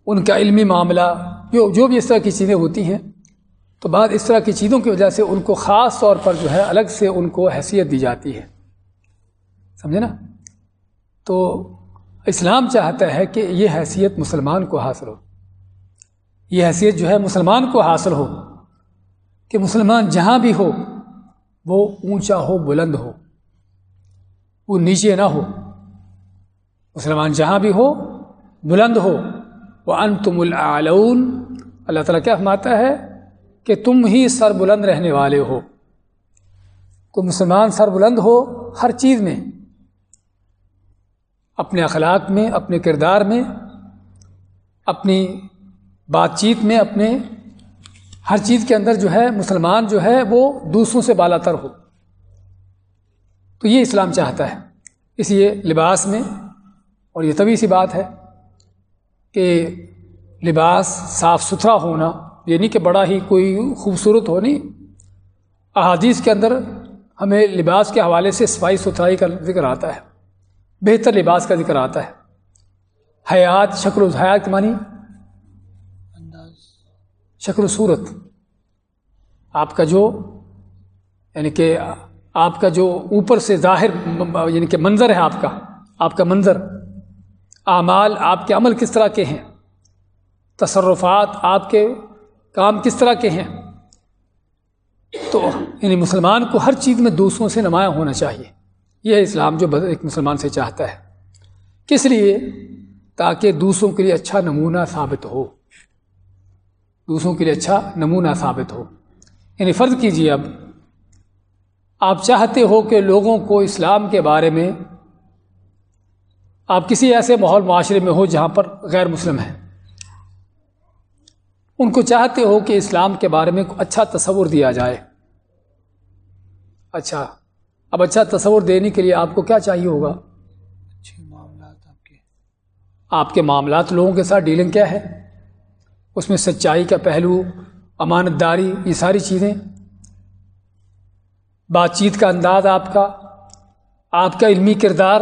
ان کا علمی معاملہ، جو جو بھی اس طرح کی چیزیں ہوتی ہیں، تو بعد اس طرح کی چیزوں کی وجہ سے ان کو خاص طور پر جو ہے الگ سے ان کو حیثیت دی جاتی ہے۔ سمجھے نا؟ تو اسلام چاہتا ہے کہ یہ حیثیت مسلمان کو حاصل ہو۔ یہ حیثیت جو ہے مسلمان کو حاصل ہو۔ کہ مسلمان جہاں بھی ہو، وہ اونچا ہو، بلند ہو۔ وہ نیچے نہ ہو۔ مسلمان جہاں بھی ہو، بلند ہو وہ ان تم اللہ تعالیٰ کیا فرماتا ہے کہ تم ہی سر بلند رہنے والے ہو۔ کوئی مسلمان سر بلند ہو ہر چیز میں، اپنے اخلاق میں، اپنے کردار میں، اپنی بات چیت میں، اپنے ہر چیز کے اندر جو ہے، مسلمان جو ہے، وہ دوسروں سے بالا تر ہو۔ تو یہ اسلام چاہتا ہے۔ اس لیے لباس میں اور یہ طبی سی بات ہے کہ لباس صاف ستھرا ہونا یہ نہیں کہ بڑا ہی کوئی خوبصورت ہو نہیں۔ احادیث کے اندر ہمیں لباس کے حوالے سے صفائی ستھرائی کا ذکر آتا ہے بہتر لباس کا ذکر آتا ہے۔ حیات شکل و حیات کی معنی؟ شکل و صورت۔ آپ کا جو یعنی کہ آپ کا جو اوپر سے ظاہر یعنی کہ منظر ہے آپ کا آپ کا منظر۔ اعمال آپ کے عمل کس طرح کے ہیں؟ تصرفات آپ کے کام کس طرح کے ہیں؟ تو یعنی مسلمان کو ہر چیز میں دوسروں سے نمایاں ہونا چاہیے۔ یہ اسلام جو ایک مسلمان سے چاہتا ہے۔ کس لیے؟ تاکہ دوسروں کے لیے اچھا نمونہ ثابت ہو۔ دوسروں کے لیے اچھا نمونہ ثابت ہو۔ یعنی فرض کیجیے اب، آپ چاہتے ہو کہ لوگوں کو اسلام کے بارے میں آپ کسی ایسے ماحول معاشرے میں ہو جہاں پر غیر مسلم ہیں۔ ان کو چاہتے ہو کہ اسلام کے بارے میں اچھا تصور دیا جائے۔ اچھا اب اچھا تصور دینے کے لیے آپ کو کیا چاہیے ہوگا؟ اچھے معاملات آپ کے۔ آپ کے معاملات لوگوں کے ساتھ ڈیلنگ کیا ہے؟ اس میں سچائی کا پہلو امانت داری یہ ساری چیزیں۔ بات چیت کا انداز آپ کا آپ کا علمی کردار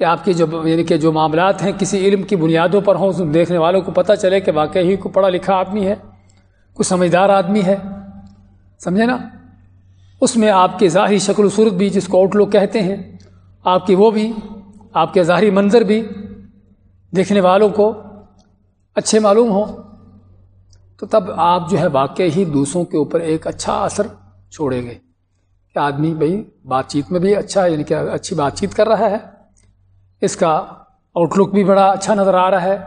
کہ آپ کی جو یعنی کہ جو معاملات ہیں کسی علم کی بنیادوں پر ہوں دیکھنے والوں کو پتہ چلے کہ واقعی کو پڑھا لکھا آدمی ہے، کوئی سمجھدار آدمی ہے۔ سمجھے نا؟ اس میں آپ کے ظاہری شکل و صورت بھی، جس کو آؤٹ لوگ کہتے ہیں، آپ کی وہ بھی، آپ کے ظاہری منظر بھی دیکھنے والوں کو اچھے معلوم ہوں۔ تو تب آپ جو ہے واقعی ہی دوسروں کے اوپر ایک اچھا اثر چھوڑیں گے کہ آدمی بھائی بات چیت میں بھی اچھا یعنی کہ اچھی بات چیت کر رہا ہے۔ اس کا آؤٹ لک بھی بڑا اچھا نظر آ رہا ہے۔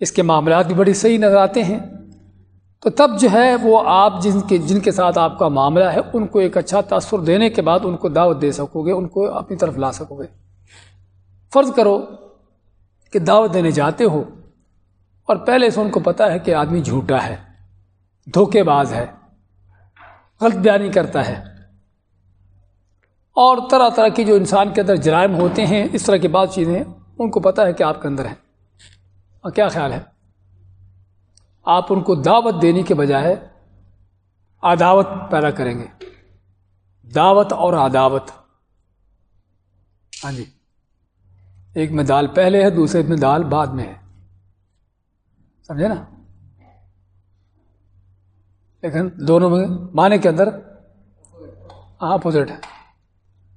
اس کے معاملات بھی بڑی صحیح نظر آتے ہیں۔ تو تب جو ہے وہ آپ جن کے جن کے ساتھ آپ کا معاملہ ہے، ان کو ایک اچھا تاثر دینے کے بعد ان کو دعوت دے سکو گے، ان کو اپنی طرف لا سکو گے۔ فرض کرو کہ دعوت دینے جاتے ہو اور پہلے سے ان کو پتہ ہے کہ آدمی جھوٹا ہے، دھوکے باز ہے، غلط بیانی کرتا ہے۔ اور طرح طرح کی جو انسان کے اندر جرائم ہوتے ہیں، اس طرح کی بات چیزیں ان کو پتہ ہے کہ آپ کے اندر ہیں۔ اور کیا خیال ہے؟ آپ ان کو دعوت دینے کے بجائے عداوت پیدا کریں گے۔ دعوت اور عداوت۔ ہاں جی۔ ایک میں دال پہلے ہے، دوسرے میں دال بعد میں ہے۔ سمجھے نا؟ لیکن دونوں میں معنی کے اندر اپوزٹ ہے۔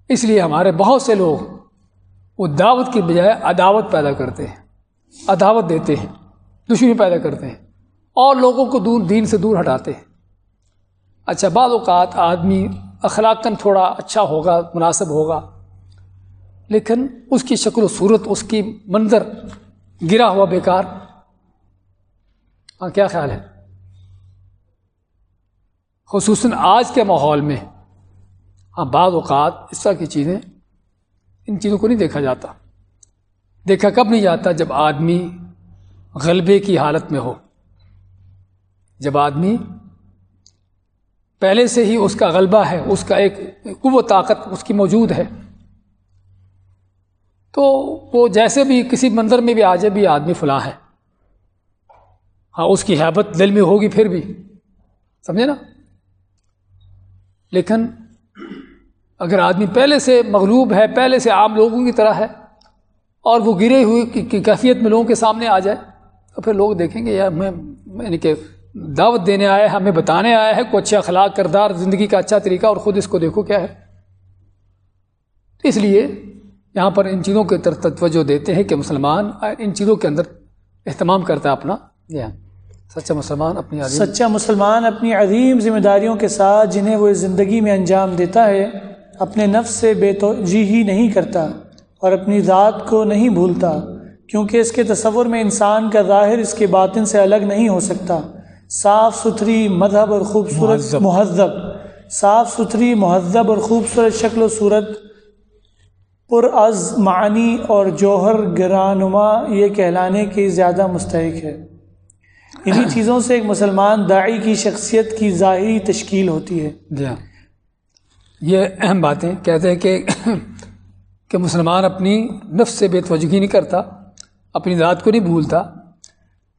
اس لیے ہمارے بہت سے لوگ وہ دعوت کی بجائے عداوت پیدا کرتے ہیں، عداوت دیتے ہیں، دشمنی پیدا کرتے ہیں، اور لوگوں کو دور دین سے دور ہٹاتے ہیں۔ اچھا بعض اوقات آدمی اخلاقاً تھوڑا اچھا ہوگا، مناسب ہوگا، لیکن اس کی شکل و صورت، اس کی منظر گرا ہوا، بیکار۔ ہاں کیا خیال ہے؟ خصوصاً آج کے ماحول میں ہاں بعض اوقات اس طرح کی چیزیں ان چیزوں کو نہیں دیکھا جاتا۔ دیکھا کب نہیں جاتا؟ جب آدمی غلبے کی حالت میں ہو۔ جب آدمی پہلے سے ہی اس کا غلبہ ہے، اس کا ایک قوت، طاقت اس کی موجود ہے۔ تو وہ جیسے بھی کسی منظر میں بھی آ جائے، بھی آدمی فلاں ہے۔ ہاں اس کی حیبت دل میں ہوگی پھر بھی۔ سمجھے نا؟ لیکن اگر آدمی پہلے سے مغلوب ہے، پہلے سے عام لوگوں کی طرح ہے اور وہ گرے ہوئی کی کیفیت میں لوگوں کے سامنے آ جائے، تو پھر لوگ دیکھیں گے، یار میں یعنی کہ دعوت دینے آیا ہے ہمیں بتانے آیا ہے کوئی اچھا اخلاق کردار، زندگی کا اچھا طریقہ اور خود اس کو دیکھو کیا ہے۔ اس لیے یہاں پر ان چیزوں کے طرف توجہ دیتے ہیں کہ مسلمان ان چیزوں کے اندر اہتمام کرتا ہے اپنا۔ جی ہاں۔ سچا مسلمان اپنی سچا مسلمان اپنی عظیم ذمہ داریوں کے ساتھ جنہیں وہ زندگی میں انجام دیتا ہے اپنے نفس سے بے توجہ ہی نہیں کرتا اور اپنی ذات کو نہیں بھولتا کیونکہ اس کے تصور میں انسان کا ظاہر اس کے باطن سے الگ نہیں ہو سکتا۔ صاف ستھری مذہب اور خوبصورت مہذب۔ صاف ستھری مہذب اور خوبصورت شکل و صورت۔ پر از معنی اور جوہر گرانما یہ کہلانے کی زیادہ مستحق ہے۔ انہی چیزوں سے ایک مسلمان داعی کی شخصیت کی ظاہری تشکیل ہوتی ہے۔ جی ہاں۔ یہ اہم باتیں کہتے ہیں کہ کہ مسلمان اپنی نفس سے بے توجگی نہیں کرتا، اپنی ذات کو نہیں بھولتا،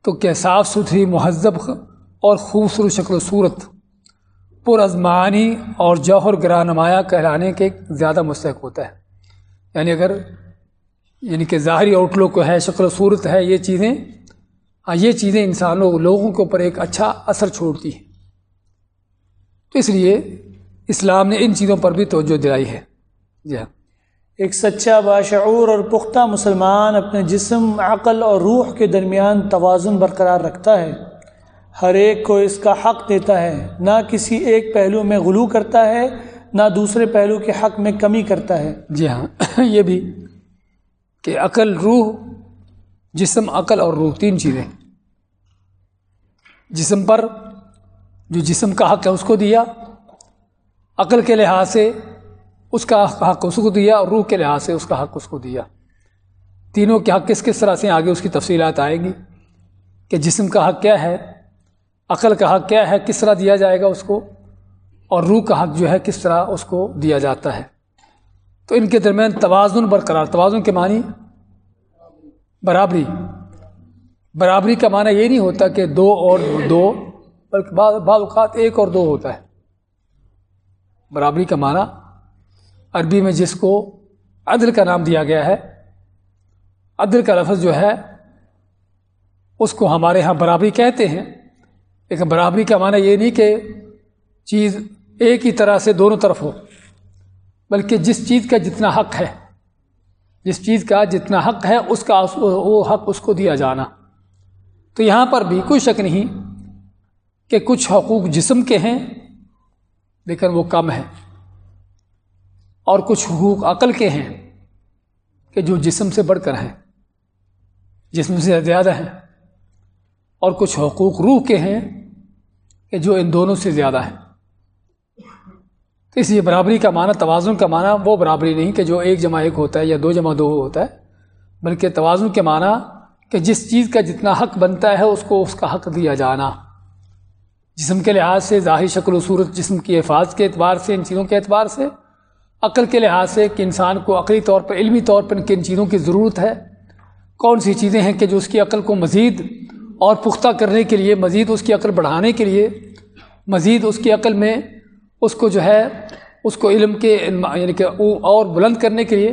تو کیا صاف ستھری، مہذب اور خوبصورت شکل و صورت پر ازمانی اور جوہر گرا نمایاں کہلانے کے زیادہ مستحق ہوتا ہے؟ یعنی اگر یعنی کہ ظاہری آؤٹ لک ہے، شکل و صورت ہے، یہ چیزیں ہاں یہ چیزیں انسانوں، لوگوں کے اوپر ایک اچھا اثر چھوڑتی ہیں۔ تو اس لیے اسلام نے ان چیزوں پر بھی توجہ دلائی ہے۔ جی ہاں۔ ایک سچا باشعور اور پختہ مسلمان اپنے جسم، عقل اور روح کے درمیان توازن برقرار رکھتا ہے۔ ہر ایک کو اس کا حق دیتا ہے۔ نہ کسی ایک پہلو میں غلو کرتا ہے، نہ دوسرے پہلو کے حق میں کمی کرتا ہے۔ جی ہاں۔ یہ بھی کہ عقل، روح، جسم، عقل اور روح، تین چیزیں۔ جسم پر جو جسم کا حق ہے، اس کو دیا۔ عقل کے لحاظ سے اس کا حق اس کو دیا اور روح کے لحاظ سے اس کا حق اس کو دیا۔ تینوں کے حق کس کس طرح سے آگے اس کی تفصیلات آئیں گی کہ جسم کا حق کیا ہے، عقل کا حق کیا ہے، کس طرح دیا جائے گا اس کو، اور روح کا حق جو ہے کس طرح اس کو دیا جاتا ہے۔ تو ان کے درمیان توازن برقرار توازن کے معنی برابری۔ برابری کا معنی یہ نہیں ہوتا کہ دو اور دو، بلکہ بعض اوقات ایک اور دو ہوتا ہے۔ برابری کا معنی عربی میں جس کو عدل کا نام دیا گیا ہے، عدل کا لفظ جو ہے، اس کو ہمارے ہاں برابری کہتے ہیں۔ لیکن برابری کا معنی یہ نہیں کہ چیز ایک ہی طرح سے دونوں طرف ہو، بلکہ جس چیز کا جتنا حق ہے، جس چیز کا جتنا حق ہے، اس کا وہ حق اس کو دیا جانا۔ تو یہاں پر بھی کوئی شک نہیں کہ کچھ حقوق جسم کے ہیں لیکن وہ کم ہیں۔ اور کچھ حقوق عقل کے ہیں کہ جو جسم سے بڑھ کر ہیں، جسم سے زیادہ ہیں۔ اور کچھ حقوق روح کے ہیں کہ جو ان دونوں سے زیادہ ہیں۔ تو اس لیے برابری کا معنی، توازن کا معنی وہ برابری نہیں کہ جو ایک جمع ایک ہوتا ہے یا دو جمع دو ہوتا ہے، بلکہ توازن کے معنی کہ جس چیز کا جتنا حق بنتا ہے، اس کو اس کا حق دیا جانا۔ جسم کے لحاظ سے ظاہر شکل و صورت جسم کی حفاظت کے اعتبار سے، ان چیزوں کے اعتبار سے۔ عقل کے لحاظ سے کہ انسان کو عقلی طور پر، علمی طور پر کن چیزوں کی ضرورت ہے، کون سی چیزیں ہیں کہ جو اس کی عقل کو مزید اور پختہ کرنے کے لیے، مزید اس کی عقل بڑھانے کے لیے، مزید اس کی عقل میں اس کو جو ہے، اس کو علم کے یعنی کہ اور بلند کرنے کے لیے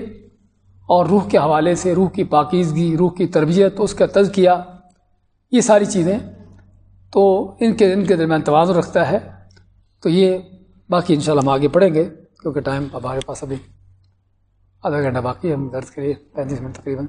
اور روح کے حوالے سے، روح کی پاکیزگی، روح کی تربیت، اس کا تزکیہ، یہ ساری چیزیں تو ان کے ان کے درمیان توازن رکھتا ہے۔ تو یہ باقی انشاءاللہ ہم آگے پڑھیں گے، کیونکہ ٹائم ہمارے پاس ابھی آدھا گھنٹہ باقی ہے، ہم درد کے لیے پینتیس منٹ تقریباً۔